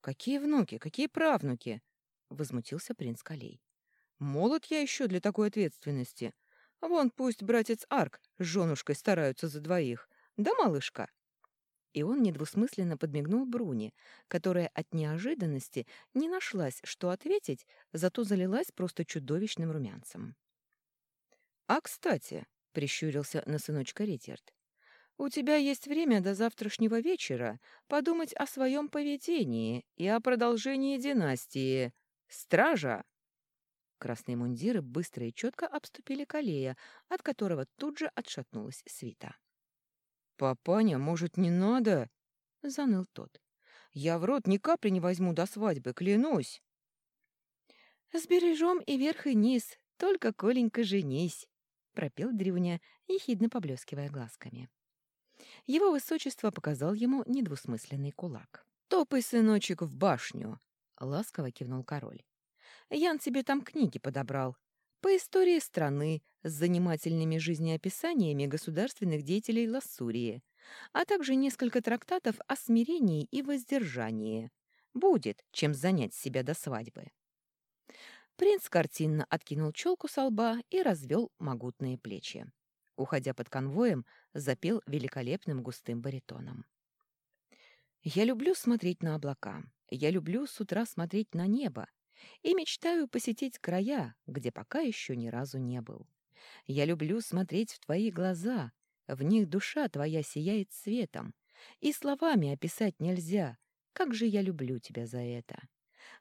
«Какие внуки? Какие правнуки?» — возмутился принц Калей. «Молод я еще для такой ответственности. Вон пусть братец Арк с женушкой стараются за двоих. Да, малышка?» И он недвусмысленно подмигнул Бруни, которая от неожиданности не нашлась, что ответить, зато залилась просто чудовищным румянцем. «А, кстати», — прищурился на сыночка Ритерт, «у тебя есть время до завтрашнего вечера подумать о своем поведении и о продолжении династии. «Стража!» Красные мундиры быстро и четко обступили Калея, от которого тут же отшатнулась свита. «Папаня, может, не надо?» — заныл тот. «Я в рот ни капли не возьму до свадьбы, клянусь!» «Сбережем и верх, и низ, только, Коленька, женись!» — пропел Дрюня, ехидно поблескивая глазками. Его высочество показал ему недвусмысленный кулак. «Топай, сыночек, в башню!» — ласково кивнул король. «Ян тебе там книги подобрал. По истории страны с занимательными жизнеописаниями государственных деятелей Лассурии, а также несколько трактатов о смирении и воздержании. Будет, чем занять себя до свадьбы». Принц картинно откинул челку со лба и развел могутные плечи. Уходя под конвоем, запел великолепным густым баритоном. «Я люблю смотреть на облака, я люблю с утра смотреть на небо и мечтаю посетить края, где пока еще ни разу не был. Я люблю смотреть в твои глаза, в них душа твоя сияет светом, и словами описать нельзя, как же я люблю тебя за это.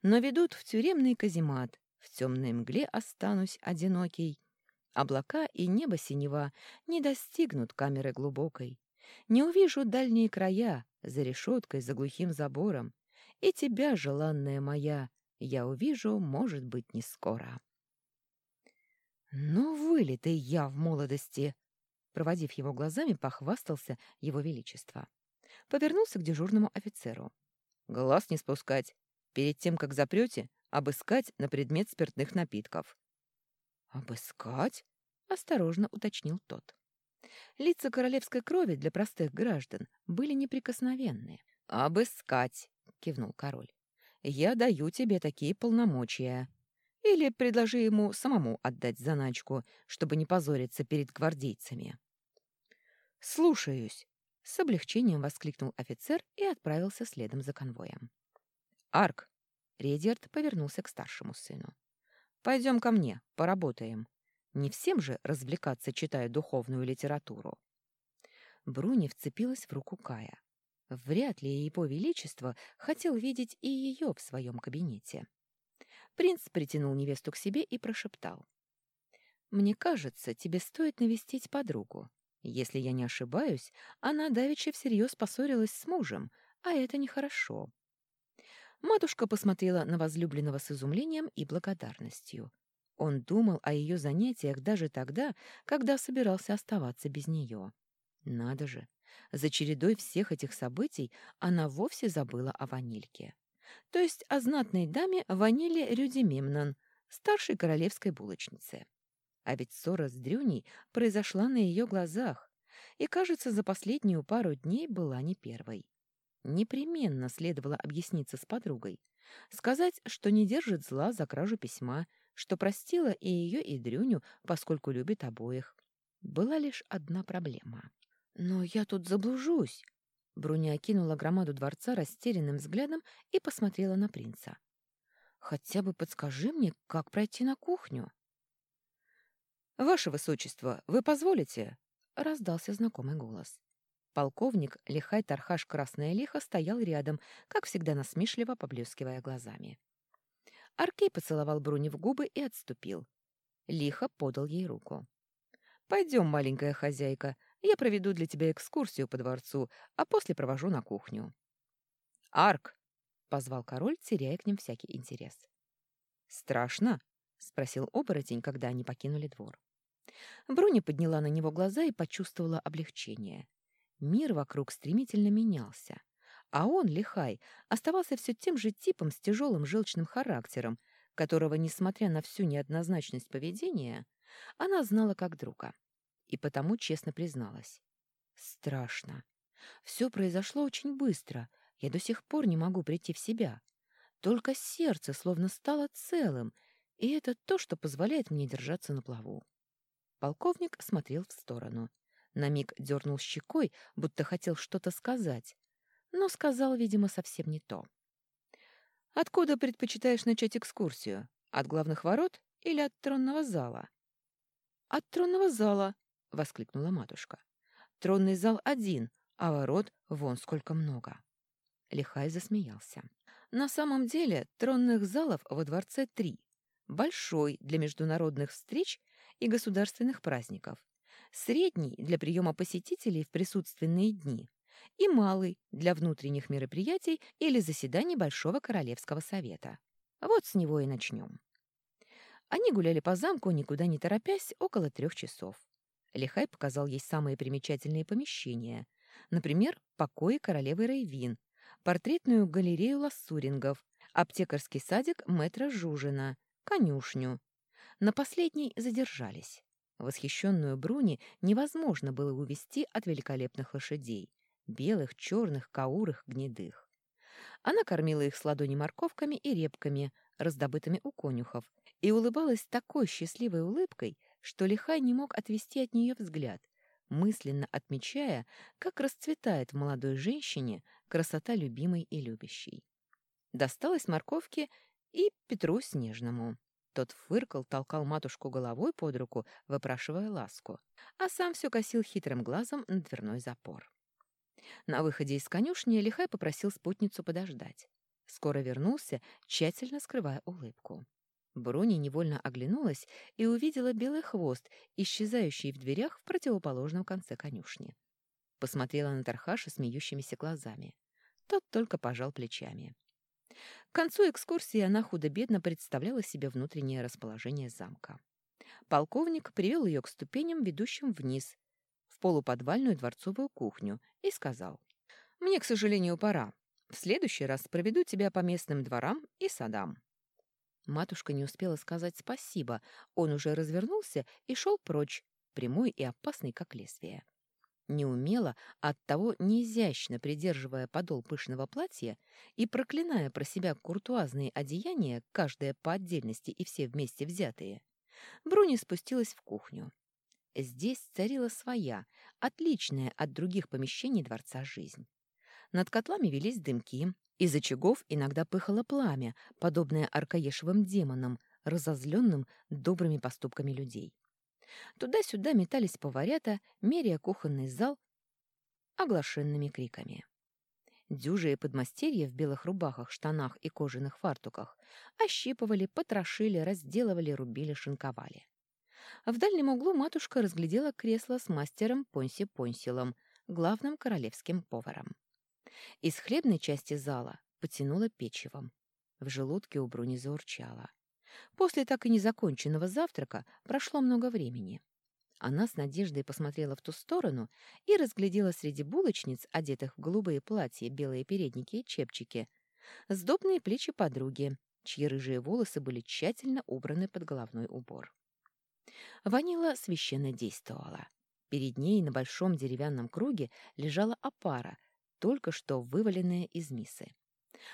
Но ведут в тюремный каземат, в темной мгле останусь одинокий. Облака и небо синева не достигнут камеры глубокой. Не увижу дальние края за решеткой, за глухим забором. И тебя, желанная моя, я увижу, может быть, не скоро. «Ну, вылитый я в молодости!» Проводив его глазами, похвастался его величество. Повернулся к дежурному офицеру. «Глаз не спускать. Перед тем, как запрете, Обыскать на предмет спиртных напитков. «Обыскать?» — осторожно уточнил тот. Лица королевской крови для простых граждан были неприкосновенны. «Обыскать!» — кивнул король. «Я даю тебе такие полномочия. Или предложи ему самому отдать заначку, чтобы не позориться перед гвардейцами». «Слушаюсь!» — с облегчением воскликнул офицер и отправился следом за конвоем. «Арк, Редиард повернулся к старшему сыну. «Пойдем ко мне, поработаем. Не всем же развлекаться, читая духовную литературу». Бруни вцепилась в руку Кая. Вряд ли его величество хотел видеть и ее в своем кабинете. Принц притянул невесту к себе и прошептал. «Мне кажется, тебе стоит навестить подругу. Если я не ошибаюсь, она давеча всерьез поссорилась с мужем, а это нехорошо. Матушка посмотрела на возлюбленного с изумлением и благодарностью. Он думал о ее занятиях даже тогда, когда собирался оставаться без нее. Надо же, за чередой всех этих событий она вовсе забыла о ванильке. То есть о знатной даме Ваниле Рюдимемнон, старшей королевской булочнице. А ведь ссора с Дрюней произошла на ее глазах, и, кажется, за последнюю пару дней была не первой. Непременно следовало объясниться с подругой. Сказать, что не держит зла за кражу письма, что простила и ее, и Дрюню, поскольку любит обоих. Была лишь одна проблема. «Но я тут заблужусь!» Бруня окинула громаду дворца растерянным взглядом и посмотрела на принца. «Хотя бы подскажи мне, как пройти на кухню?» «Ваше высочество, вы позволите?» — раздался знакомый голос. Полковник Лихай Тархаш Красное Лихо стоял рядом, как всегда насмешливо поблескивая глазами. Аркей поцеловал Бруни в губы и отступил. Лихо подал ей руку. «Пойдем, маленькая хозяйка, я проведу для тебя экскурсию по дворцу, а после провожу на кухню». «Арк!» — позвал король, теряя к ним всякий интерес. «Страшно?» — спросил оборотень, когда они покинули двор. Бруни подняла на него глаза и почувствовала облегчение. Мир вокруг стремительно менялся, а он, Лихай, оставался все тем же типом с тяжелым желчным характером, которого, несмотря на всю неоднозначность поведения, она знала как друга. И потому честно призналась. «Страшно. Все произошло очень быстро. Я до сих пор не могу прийти в себя. Только сердце словно стало целым, и это то, что позволяет мне держаться на плаву». Полковник смотрел в сторону. На миг дернул щекой, будто хотел что-то сказать, но сказал, видимо, совсем не то. «Откуда предпочитаешь начать экскурсию? От главных ворот или от тронного зала?» «От тронного зала!» — воскликнула матушка. «Тронный зал один, а ворот вон сколько много!» Лихай засмеялся. «На самом деле тронных залов во дворце три. Большой для международных встреч и государственных праздников, средний для приема посетителей в присутственные дни и малый для внутренних мероприятий или заседаний Большого Королевского Совета. Вот с него и начнем. Они гуляли по замку, никуда не торопясь, около трех часов. Лихай показал ей самые примечательные помещения, Например, покои королевы Рейвин, портретную галерею лассурингов, аптекарский садик мэтра Жужина, конюшню. На последней задержались. Восхищенную Бруни невозможно было увести от великолепных лошадей — белых, черных, каурых, гнедых. Она кормила их с ладони морковками и репками, раздобытыми у конюхов, и улыбалась такой счастливой улыбкой, что Лихай не мог отвести от нее взгляд, мысленно отмечая, как расцветает в молодой женщине красота любимой и любящей. Досталось морковки и Петру Снежному. Тот фыркал, толкал матушку головой под руку, выпрашивая ласку, а сам все косил хитрым глазом на дверной запор. На выходе из конюшни Лихай попросил спутницу подождать. Скоро вернулся, тщательно скрывая улыбку. Бруни невольно оглянулась и увидела белый хвост, исчезающий в дверях в противоположном конце конюшни. Посмотрела на Тархаша смеющимися глазами. Тот только пожал плечами. К концу экскурсии она худо-бедно представляла себе внутреннее расположение замка. Полковник привел ее к ступеням, ведущим вниз, в полуподвальную дворцовую кухню, и сказал, «Мне, к сожалению, пора. В следующий раз проведу тебя по местным дворам и садам». Матушка не успела сказать спасибо, он уже развернулся и шел прочь, прямой и опасный, как лезвие неумело, оттого неизящно придерживая подол пышного платья и проклиная про себя куртуазные одеяния, каждое по отдельности и все вместе взятые, Бруни спустилась в кухню. Здесь царила своя, отличная от других помещений дворца жизнь. Над котлами велись дымки, из очагов иногда пыхало пламя, подобное аркаешевым демонам, разозленным добрыми поступками людей. Туда-сюда метались поварята, меряя кухонный зал оглашенными криками. Дюжи и подмастерья в белых рубахах, штанах и кожаных фартуках ощипывали, потрошили, разделывали, рубили, шинковали. В дальнем углу матушка разглядела кресло с мастером Понси Понсилом, главным королевским поваром. Из хлебной части зала потянуло печевом. В желудке у Бруни заурчало. После так и незаконченного завтрака прошло много времени. Она с надеждой посмотрела в ту сторону и разглядела среди булочниц, одетых в голубые платья, белые передники и чепчики, сдобные плечи подруги, чьи рыжие волосы были тщательно убраны под головной убор. Ванила священно действовала. Перед ней на большом деревянном круге лежала опара, только что вываленная из мисы.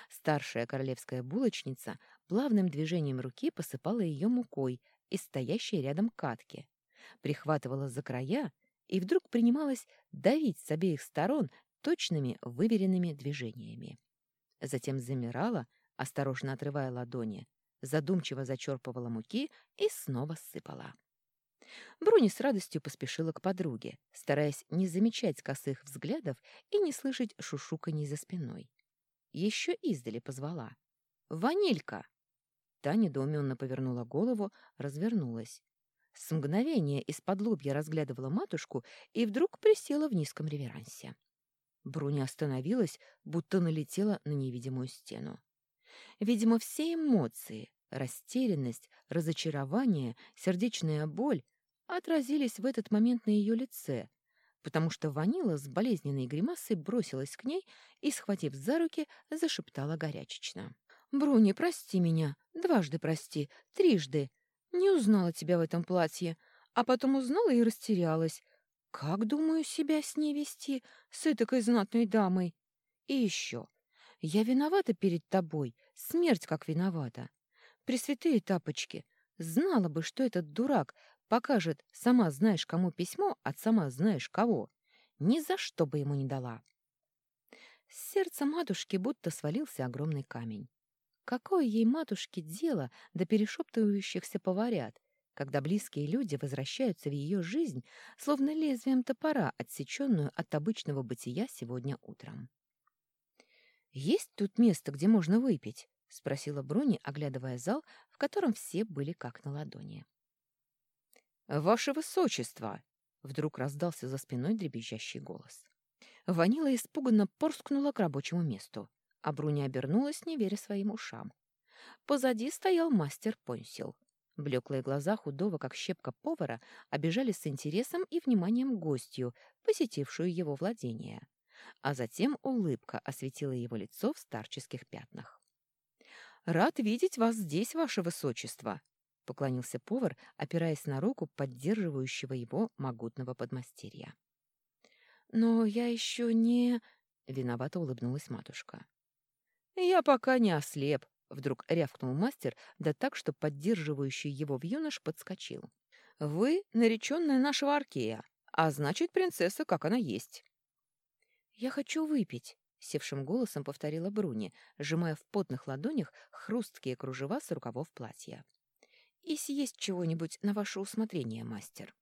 Старшая королевская булочница плавным движением руки посыпала ее мукой из стоящей рядом катки, прихватывала за края и вдруг принималась давить с обеих сторон точными выверенными движениями. Затем замирала, осторожно отрывая ладони, задумчиво зачерпывала муки и снова сыпала. Бруни с радостью поспешила к подруге, стараясь не замечать косых взглядов и не слышать шушуканий за спиной еще издали позвала. «Ванилька!» Та недоуменно повернула голову, развернулась. С мгновения из-под лобья разглядывала матушку и вдруг присела в низком реверансе. Бруня остановилась, будто налетела на невидимую стену. Видимо, все эмоции — растерянность, разочарование, сердечная боль — отразились в этот момент на ее лице, потому что Ванила с болезненной гримасой бросилась к ней и, схватив за руки, зашептала горячечно. «Бруни, прости меня, дважды прости, трижды. Не узнала тебя в этом платье, а потом узнала и растерялась. Как, думаю, себя с ней вести, с этакой знатной дамой? И еще. Я виновата перед тобой, смерть как виновата. Пресвятые тапочки, знала бы, что этот дурак Покажет сама знаешь кому письмо от сама знаешь кого. Ни за что бы ему не дала. С сердца матушки будто свалился огромный камень. Какое ей матушке дело до перешептывающихся поварят, когда близкие люди возвращаются в ее жизнь, словно лезвием топора, отсеченную от обычного бытия сегодня утром. «Есть тут место, где можно выпить?» — спросила Бруни, оглядывая зал, в котором все были как на ладони. «Ваше высочество!» — вдруг раздался за спиной дребезжащий голос. Ванила испуганно порскнула к рабочему месту, а Бруня обернулась, не веря своим ушам. Позади стоял мастер Понсил. Блеклые глаза худого, как щепка повара, обижали с интересом и вниманием гостью, посетившую его владение. а затем улыбка осветила его лицо в старческих пятнах. «Рад видеть вас здесь, ваше высочество!» — поклонился повар, опираясь на руку поддерживающего его могутного подмастерья. «Но я еще не...» — виновато улыбнулась матушка. «Я пока не ослеп», — вдруг рявкнул мастер, да так, что поддерживающий его в юнош подскочил. «Вы — нареченная нашего Аркея, а значит, принцесса, как она есть». «Я хочу выпить», — севшим голосом повторила Бруни, сжимая в потных ладонях хрусткие кружева с рукавов платья. «И съесть чего-нибудь на ваше усмотрение, мастер».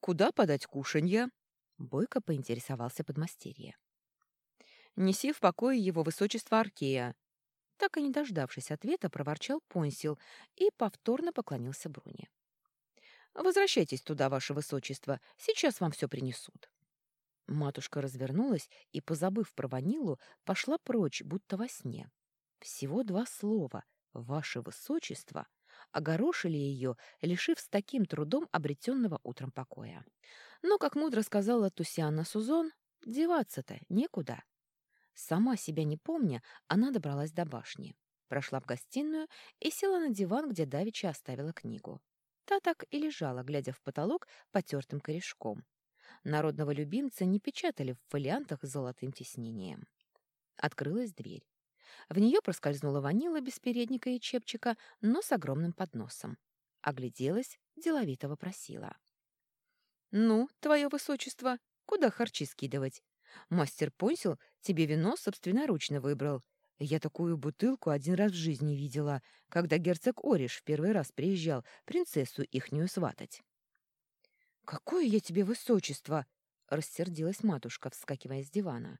«Куда подать кушанья?» — бойко поинтересовался подмастерье. «Неси в покое его высочество Аркея», так и не дождавшись ответа, проворчал Понсил и повторно поклонился Бруне. «Возвращайтесь туда, ваше высочество, сейчас вам все принесут». Матушка развернулась и, позабыв про ванилу, пошла прочь, будто во сне. Всего два слова «Ваше высочество» огорошили ее, лишив с таким трудом обретенного утром покоя. Но, как мудро сказала Тусиана Сузон, деваться-то некуда. Сама себя не помня, она добралась до башни, прошла в гостиную и села на диван, где Давича оставила книгу. Та так и лежала, глядя в потолок потертым корешком. Народного любимца не печатали в фолиантах с золотым тиснением. Открылась дверь. В нее проскользнула ванила без передника и чепчика, но с огромным подносом. Огляделась, деловито вопросила. «Ну, твое высочество, куда харчи скидывать? Мастер Понсил тебе вино собственноручно выбрал. Я такую бутылку один раз в жизни видела, когда герцог Ориш в первый раз приезжал принцессу ихнюю сватать. «Какое я тебе высочество!» — рассердилась матушка, вскакивая с дивана.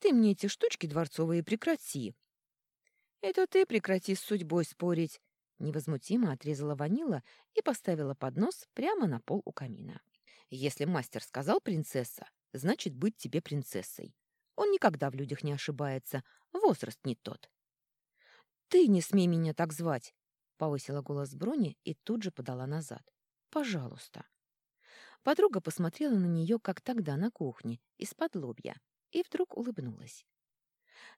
«Ты мне эти штучки дворцовые прекрати!» «Это ты прекрати с судьбой спорить!» Невозмутимо отрезала ванила и поставила поднос прямо на пол у камина. «Если мастер сказал принцесса, значит быть тебе принцессой. Он никогда в людях не ошибается, возраст не тот. «Ты не смей меня так звать!» — повысила голос Брони и тут же подала назад. «Пожалуйста». Подруга посмотрела на нее, как тогда на кухне, из-под лобья, и вдруг улыбнулась.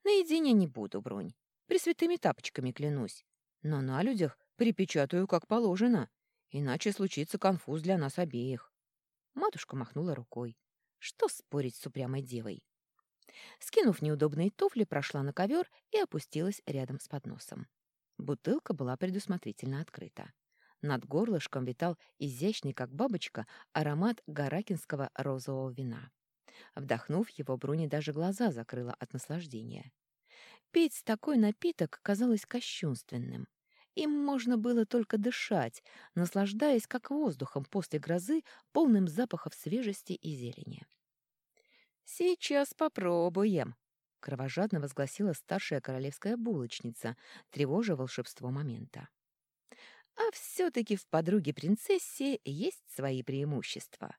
«Наедине не буду, Бронь, пресвятыми тапочками клянусь, но на людях припечатаю как положено, иначе случится конфуз для нас обеих». Матушка махнула рукой. Что спорить с упрямой девой? Скинув неудобные туфли, прошла на ковер и опустилась рядом с подносом. Бутылка была предусмотрительно открыта. Над горлышком витал изящный, как бабочка, аромат гаракинского розового вина. Вдохнув его, Бруни даже глаза закрыла от наслаждения. Пить такой напиток казалось кощунственным. Им можно было только дышать, наслаждаясь как воздухом после грозы, полным запахов свежести и зелени. «Сейчас попробуем», — кровожадно возгласила старшая королевская булочница, тревожа волшебство момента. «А все-таки в подруге-принцессе есть свои преимущества».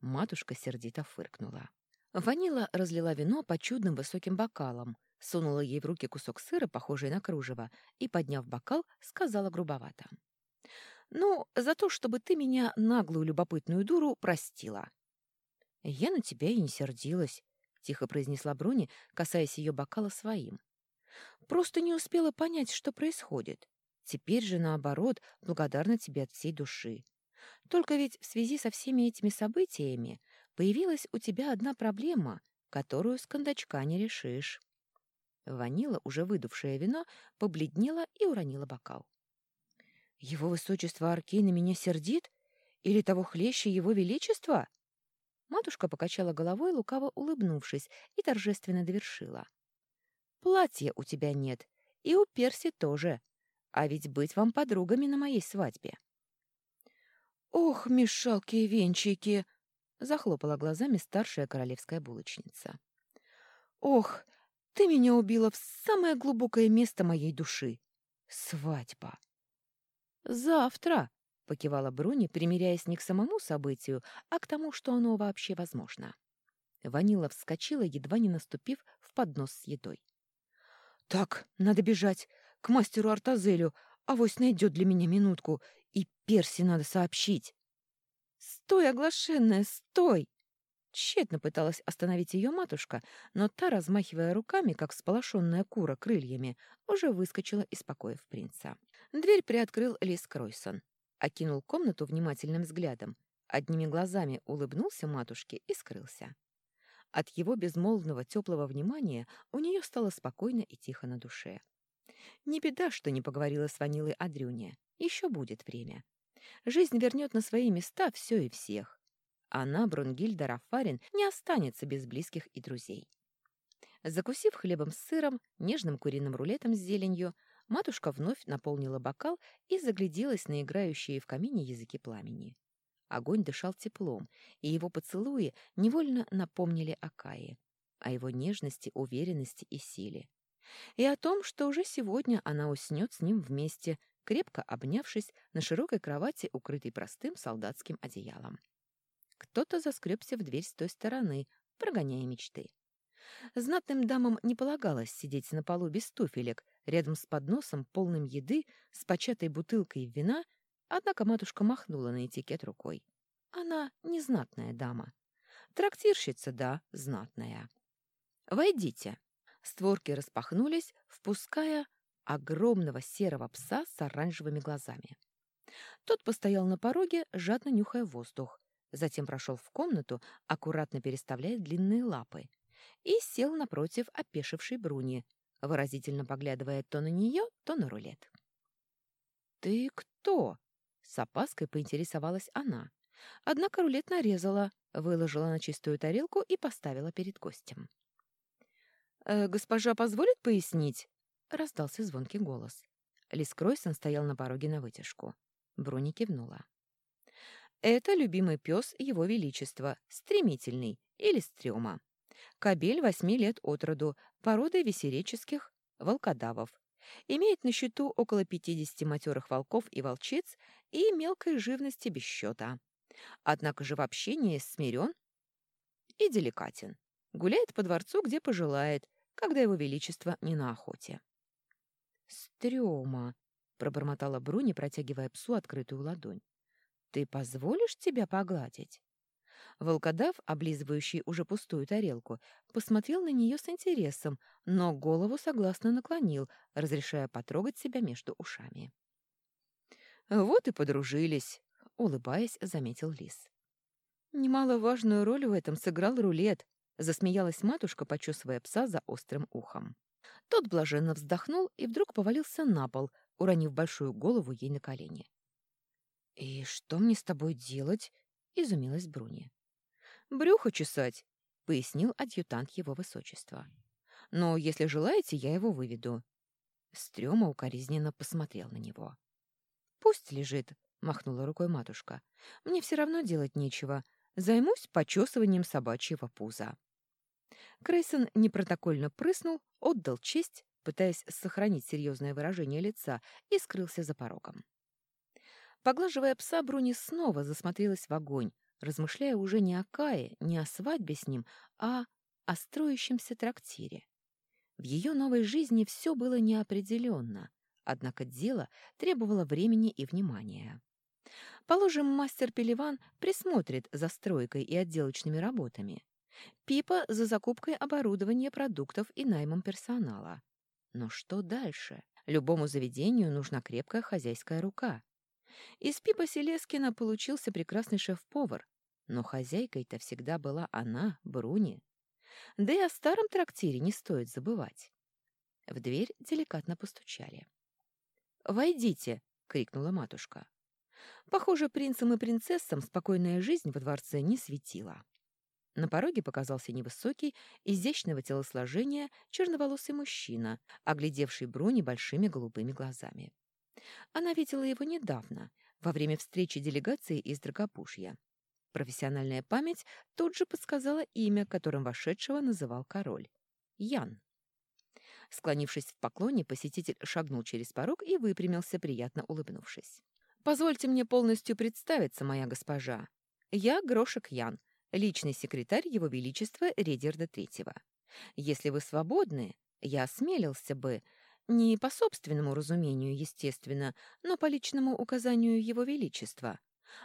Матушка сердито фыркнула. Ванила разлила вино по чудным высоким бокалам, сунула ей в руки кусок сыра, похожий на кружево, и, подняв бокал, сказала грубовато. «Ну, за то, чтобы ты меня, наглую любопытную дуру, простила». «Я на тебя и не сердилась», — тихо произнесла Бруни, касаясь ее бокала своим. «Просто не успела понять, что происходит. Теперь же, наоборот, благодарна тебе от всей души. Только ведь в связи со всеми этими событиями появилась у тебя одна проблема, которую с кондачка не решишь». Ванила, уже выдувшая вино, побледнела и уронила бокал. «Его высочество Аркей на меня сердит? Или того хлеще его величество?» Матушка покачала головой, лукаво улыбнувшись, и торжественно довершила. «Платья у тебя нет, и у Перси тоже. А ведь быть вам подругами на моей свадьбе». «Ох, мешалки и венчики!» — захлопала глазами старшая королевская булочница. «Ох, ты меня убила в самое глубокое место моей души. Свадьба. Завтра, покивала Бруни, примиряясь не к самому событию, а к тому, что оно вообще возможно. Ванила вскочила, едва не наступив в поднос с едой. «Так, надо бежать к мастеру Артазелю, авось найдет для меня минутку, и Перси надо сообщить». «Стой, оглашенная, стой!» Тщетно пыталась остановить ее матушка, но та, размахивая руками, как всполошенная кура крыльями, уже выскочила из покоев принца. Дверь приоткрыл Лис Кройсон. Окинул комнату внимательным взглядом, одними глазами улыбнулся матушке и скрылся. От его безмолвного теплого внимания у нее стало спокойно и тихо на душе. Не беда, что не поговорила с Ванилой о Дрюне. Еще будет время. Жизнь вернет на свои места все и всех. Она, Брунгильда Рафарин, не останется без близких и друзей. Закусив хлебом с сыром, нежным куриным рулетом с зеленью, матушка вновь наполнила бокал и загляделась на играющие в камине языки пламени. Огонь дышал теплом, и его поцелуи невольно напомнили о Кае, о его нежности, уверенности и силе. И о том, что уже сегодня она уснет с ним вместе, крепко обнявшись на широкой кровати, укрытой простым солдатским одеялом. Кто-то заскребся в дверь с той стороны, прогоняя мечты. Знатным дамам не полагалось сидеть на полу без туфелек, рядом с подносом, полным еды, с початой бутылкой вина, однако матушка махнула на этикет рукой. Она не знатная дама. Трактирщица, да, знатная. «Войдите». Створки распахнулись, впуская огромного серого пса с оранжевыми глазами. Тот постоял на пороге, жадно нюхая воздух, затем прошел в комнату, аккуратно переставляя длинные лапы, и сел напротив опешившей Бруни, выразительно поглядывая то на нее, то на рулет. «Ты кто?» — с опаской поинтересовалась она. Однако рулет нарезала, выложила на чистую тарелку и поставила перед гостем. «Э, «Госпожа позволит пояснить?» — раздался звонкий голос. Лис Кройсон стоял на пороге на вытяжку. Бруни кивнула. «Это любимый пес Его Величества, стремительный или стрёма. Кобель восьми лет от роду, породы весереческих волкодавов. Имеет на счету около 50 матерых волков и волчиц и мелкой живности без счета. Однако же в общении смирен и деликатен. Гуляет по дворцу, где пожелает, когда его величество не на охоте. «Стрёма!» — пробормотала Бруни, протягивая псу открытую ладонь. «Ты позволишь тебя погладить?» Волкодав, облизывающий уже пустую тарелку, посмотрел на нее с интересом, но голову согласно наклонил, разрешая потрогать себя между ушами. «Вот и подружились», — улыбаясь, заметил лис. «Немаловажную роль в этом сыграл рулет», — засмеялась матушка, почесывая пса за острым ухом. Тот блаженно вздохнул и вдруг повалился на пол, уронив большую голову ей на колени. «И что мне с тобой делать?» — изумилась Бруни. «Брюхо чесать», — пояснил адъютант его высочества. «Но если желаете, я его выведу». Стрёма укоризненно посмотрел на него. «Пусть лежит», — махнула рукой матушка. «Мне все равно делать нечего. Займусь почесыванием собачьего пуза». Крейсон непротокольно прыснул, отдал честь, пытаясь сохранить серьезное выражение лица, и скрылся за порогом. Поглаживая пса, Бруни снова засмотрелась в огонь, размышляя уже не о Кае, не о свадьбе с ним, а о строящемся трактире. В ее новой жизни все было неопределенно, однако дело требовало времени и внимания. Положим, мастер Пеливан присмотрит за стройкой и отделочными работами. Пипа за закупкой оборудования, продуктов и наймом персонала. Но что дальше? Любому заведению нужна крепкая хозяйская рука. Из Пипа Селескина получился прекрасный шеф-повар, но хозяйкой-то всегда была она, Бруни. Да и о старом трактире не стоит забывать. В дверь деликатно постучали. «Войдите!» — крикнула матушка. Похоже, принцам и принцессам спокойная жизнь во дворце не светила. На пороге показался невысокий, изящного телосложения, черноволосый мужчина, оглядевший Бруни большими голубыми глазами. Она видела его недавно, во время встречи делегации из Драгопушья. Профессиональная память тут же подсказала имя, которым вошедшего называл король — Ян. Склонившись в поклоне, посетитель шагнул через порог и выпрямился, приятно улыбнувшись. «Позвольте мне полностью представиться, моя госпожа. Я Грошек Ян, личный секретарь Его Величества Редерда Третьего. Если вы свободны, я осмелился бы, не по собственному разумению, естественно, но по личному указанию Его Величества,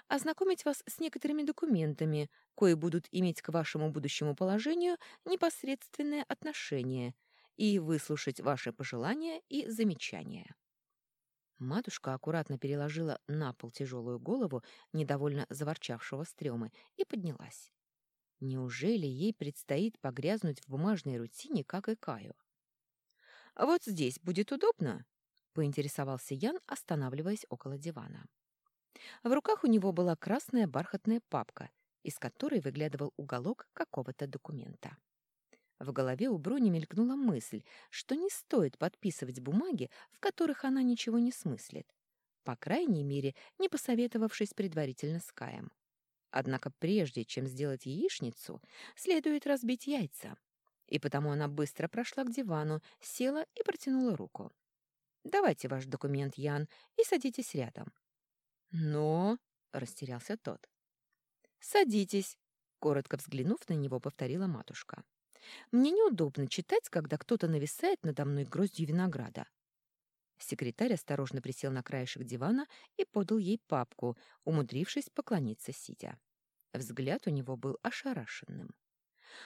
ознакомить вас с некоторыми документами, кои будут иметь к вашему будущему положению непосредственное отношение, и выслушать ваши пожелания и замечания. Матушка аккуратно переложила на пол тяжелую голову недовольно заворчавшего стрёмы и поднялась. Неужели ей предстоит погрязнуть в бумажной рутине, как и Каю? «А вот здесь будет удобно?» — поинтересовался Ян, останавливаясь около дивана. В руках у него была красная бархатная папка, из которой выглядывал уголок какого-то документа. В голове у Бруни мелькнула мысль, что не стоит подписывать бумаги, в которых она ничего не смыслит. По крайней мере, не посоветовавшись предварительно с Каем. Однако прежде, чем сделать яичницу, следует разбить яйца. И потому она быстро прошла к дивану, села и протянула руку. «Давайте ваш документ, Ян, и садитесь рядом». «Но...» — растерялся тот. «Садитесь», — коротко взглянув на него, повторила матушка. «Мне неудобно читать, когда кто-то нависает надо мной гроздью винограда». Секретарь осторожно присел на краешек дивана и подал ей папку, умудрившись поклониться сидя. Взгляд у него был ошарашенным.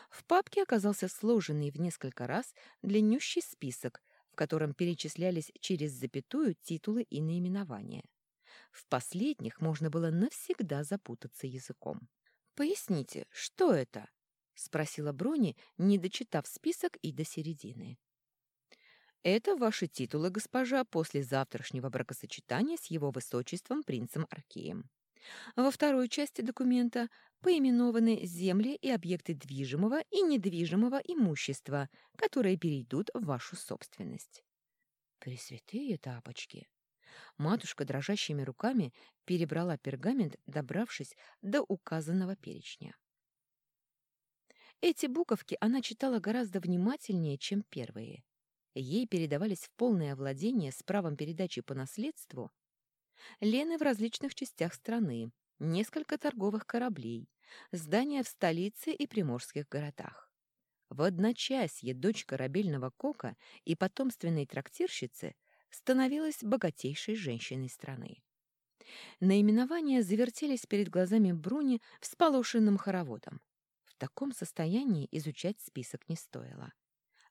В папке оказался сложенный в несколько раз длиннющий список, в котором перечислялись через запятую титулы и наименования. В последних можно было навсегда запутаться языком. «Поясните, что это?» — спросила Брони, не дочитав список и до середины. «Это ваши титулы, госпожа, после завтрашнего бракосочетания с его высочеством принцем Аркеем. Во второй части документа поименованы земли и объекты движимого и недвижимого имущества, которые перейдут в вашу собственность». «Пресвятые тапочки!» Матушка дрожащими руками перебрала пергамент, добравшись до указанного перечня. Эти буковки она читала гораздо внимательнее, чем первые. Ей передавались в полное владение с правом передачи по наследству Лены в различных частях страны, несколько торговых кораблей, здания в столице и приморских городах. В одночасье дочь корабельного кока и потомственной трактирщицы становилась богатейшей женщиной страны. Наименования завертелись перед глазами Бруни всполошенным хороводом. Таком состоянии изучать список не стоило.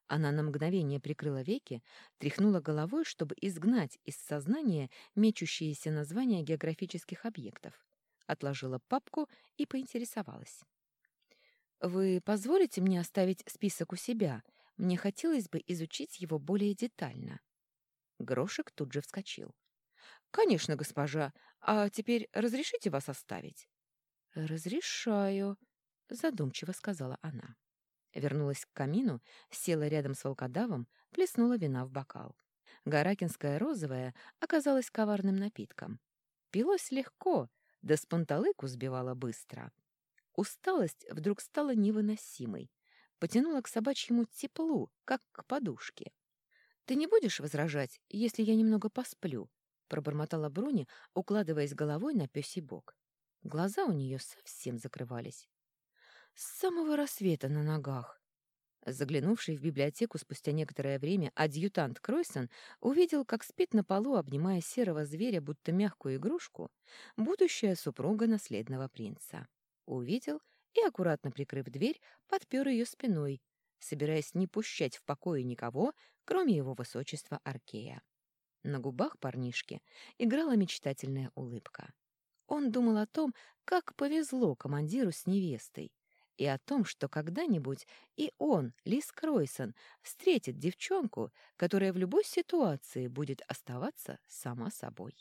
Она на мгновение прикрыла веки, тряхнула головой, чтобы изгнать из сознания мечущиеся названия географических объектов, отложила папку и поинтересовалась. «Вы позволите мне оставить список у себя? Мне хотелось бы изучить его более детально». Грошек тут же вскочил. «Конечно, госпожа. А теперь разрешите вас оставить?» «Разрешаю», — задумчиво сказала она. Вернулась к камину, села рядом с волкодавом, плеснула вина в бокал. Гаракинская розовая оказалась коварным напитком. Пилось легко, да с панталыку сбивала быстро. Усталость вдруг стала невыносимой. Потянула к собачьему теплу, как к подушке. «Ты не будешь возражать, если я немного посплю?» — пробормотала Бруни, укладываясь головой на пёсий бок. Глаза у нее совсем закрывались. С самого рассвета на ногах. Заглянувший в библиотеку спустя некоторое время адъютант Кройсон увидел, как спит на полу, обнимая серого зверя, будто мягкую игрушку, будущая супруга наследного принца. Увидел и, аккуратно прикрыв дверь, подпер ее спиной, собираясь не пущать в покое никого, кроме его высочества Аркея. На губах парнишки играла мечтательная улыбка. Он думал о том, как повезло командиру с невестой, и о том, что когда-нибудь и он, Лис Кройсон, встретит девчонку, которая в любой ситуации будет оставаться сама собой.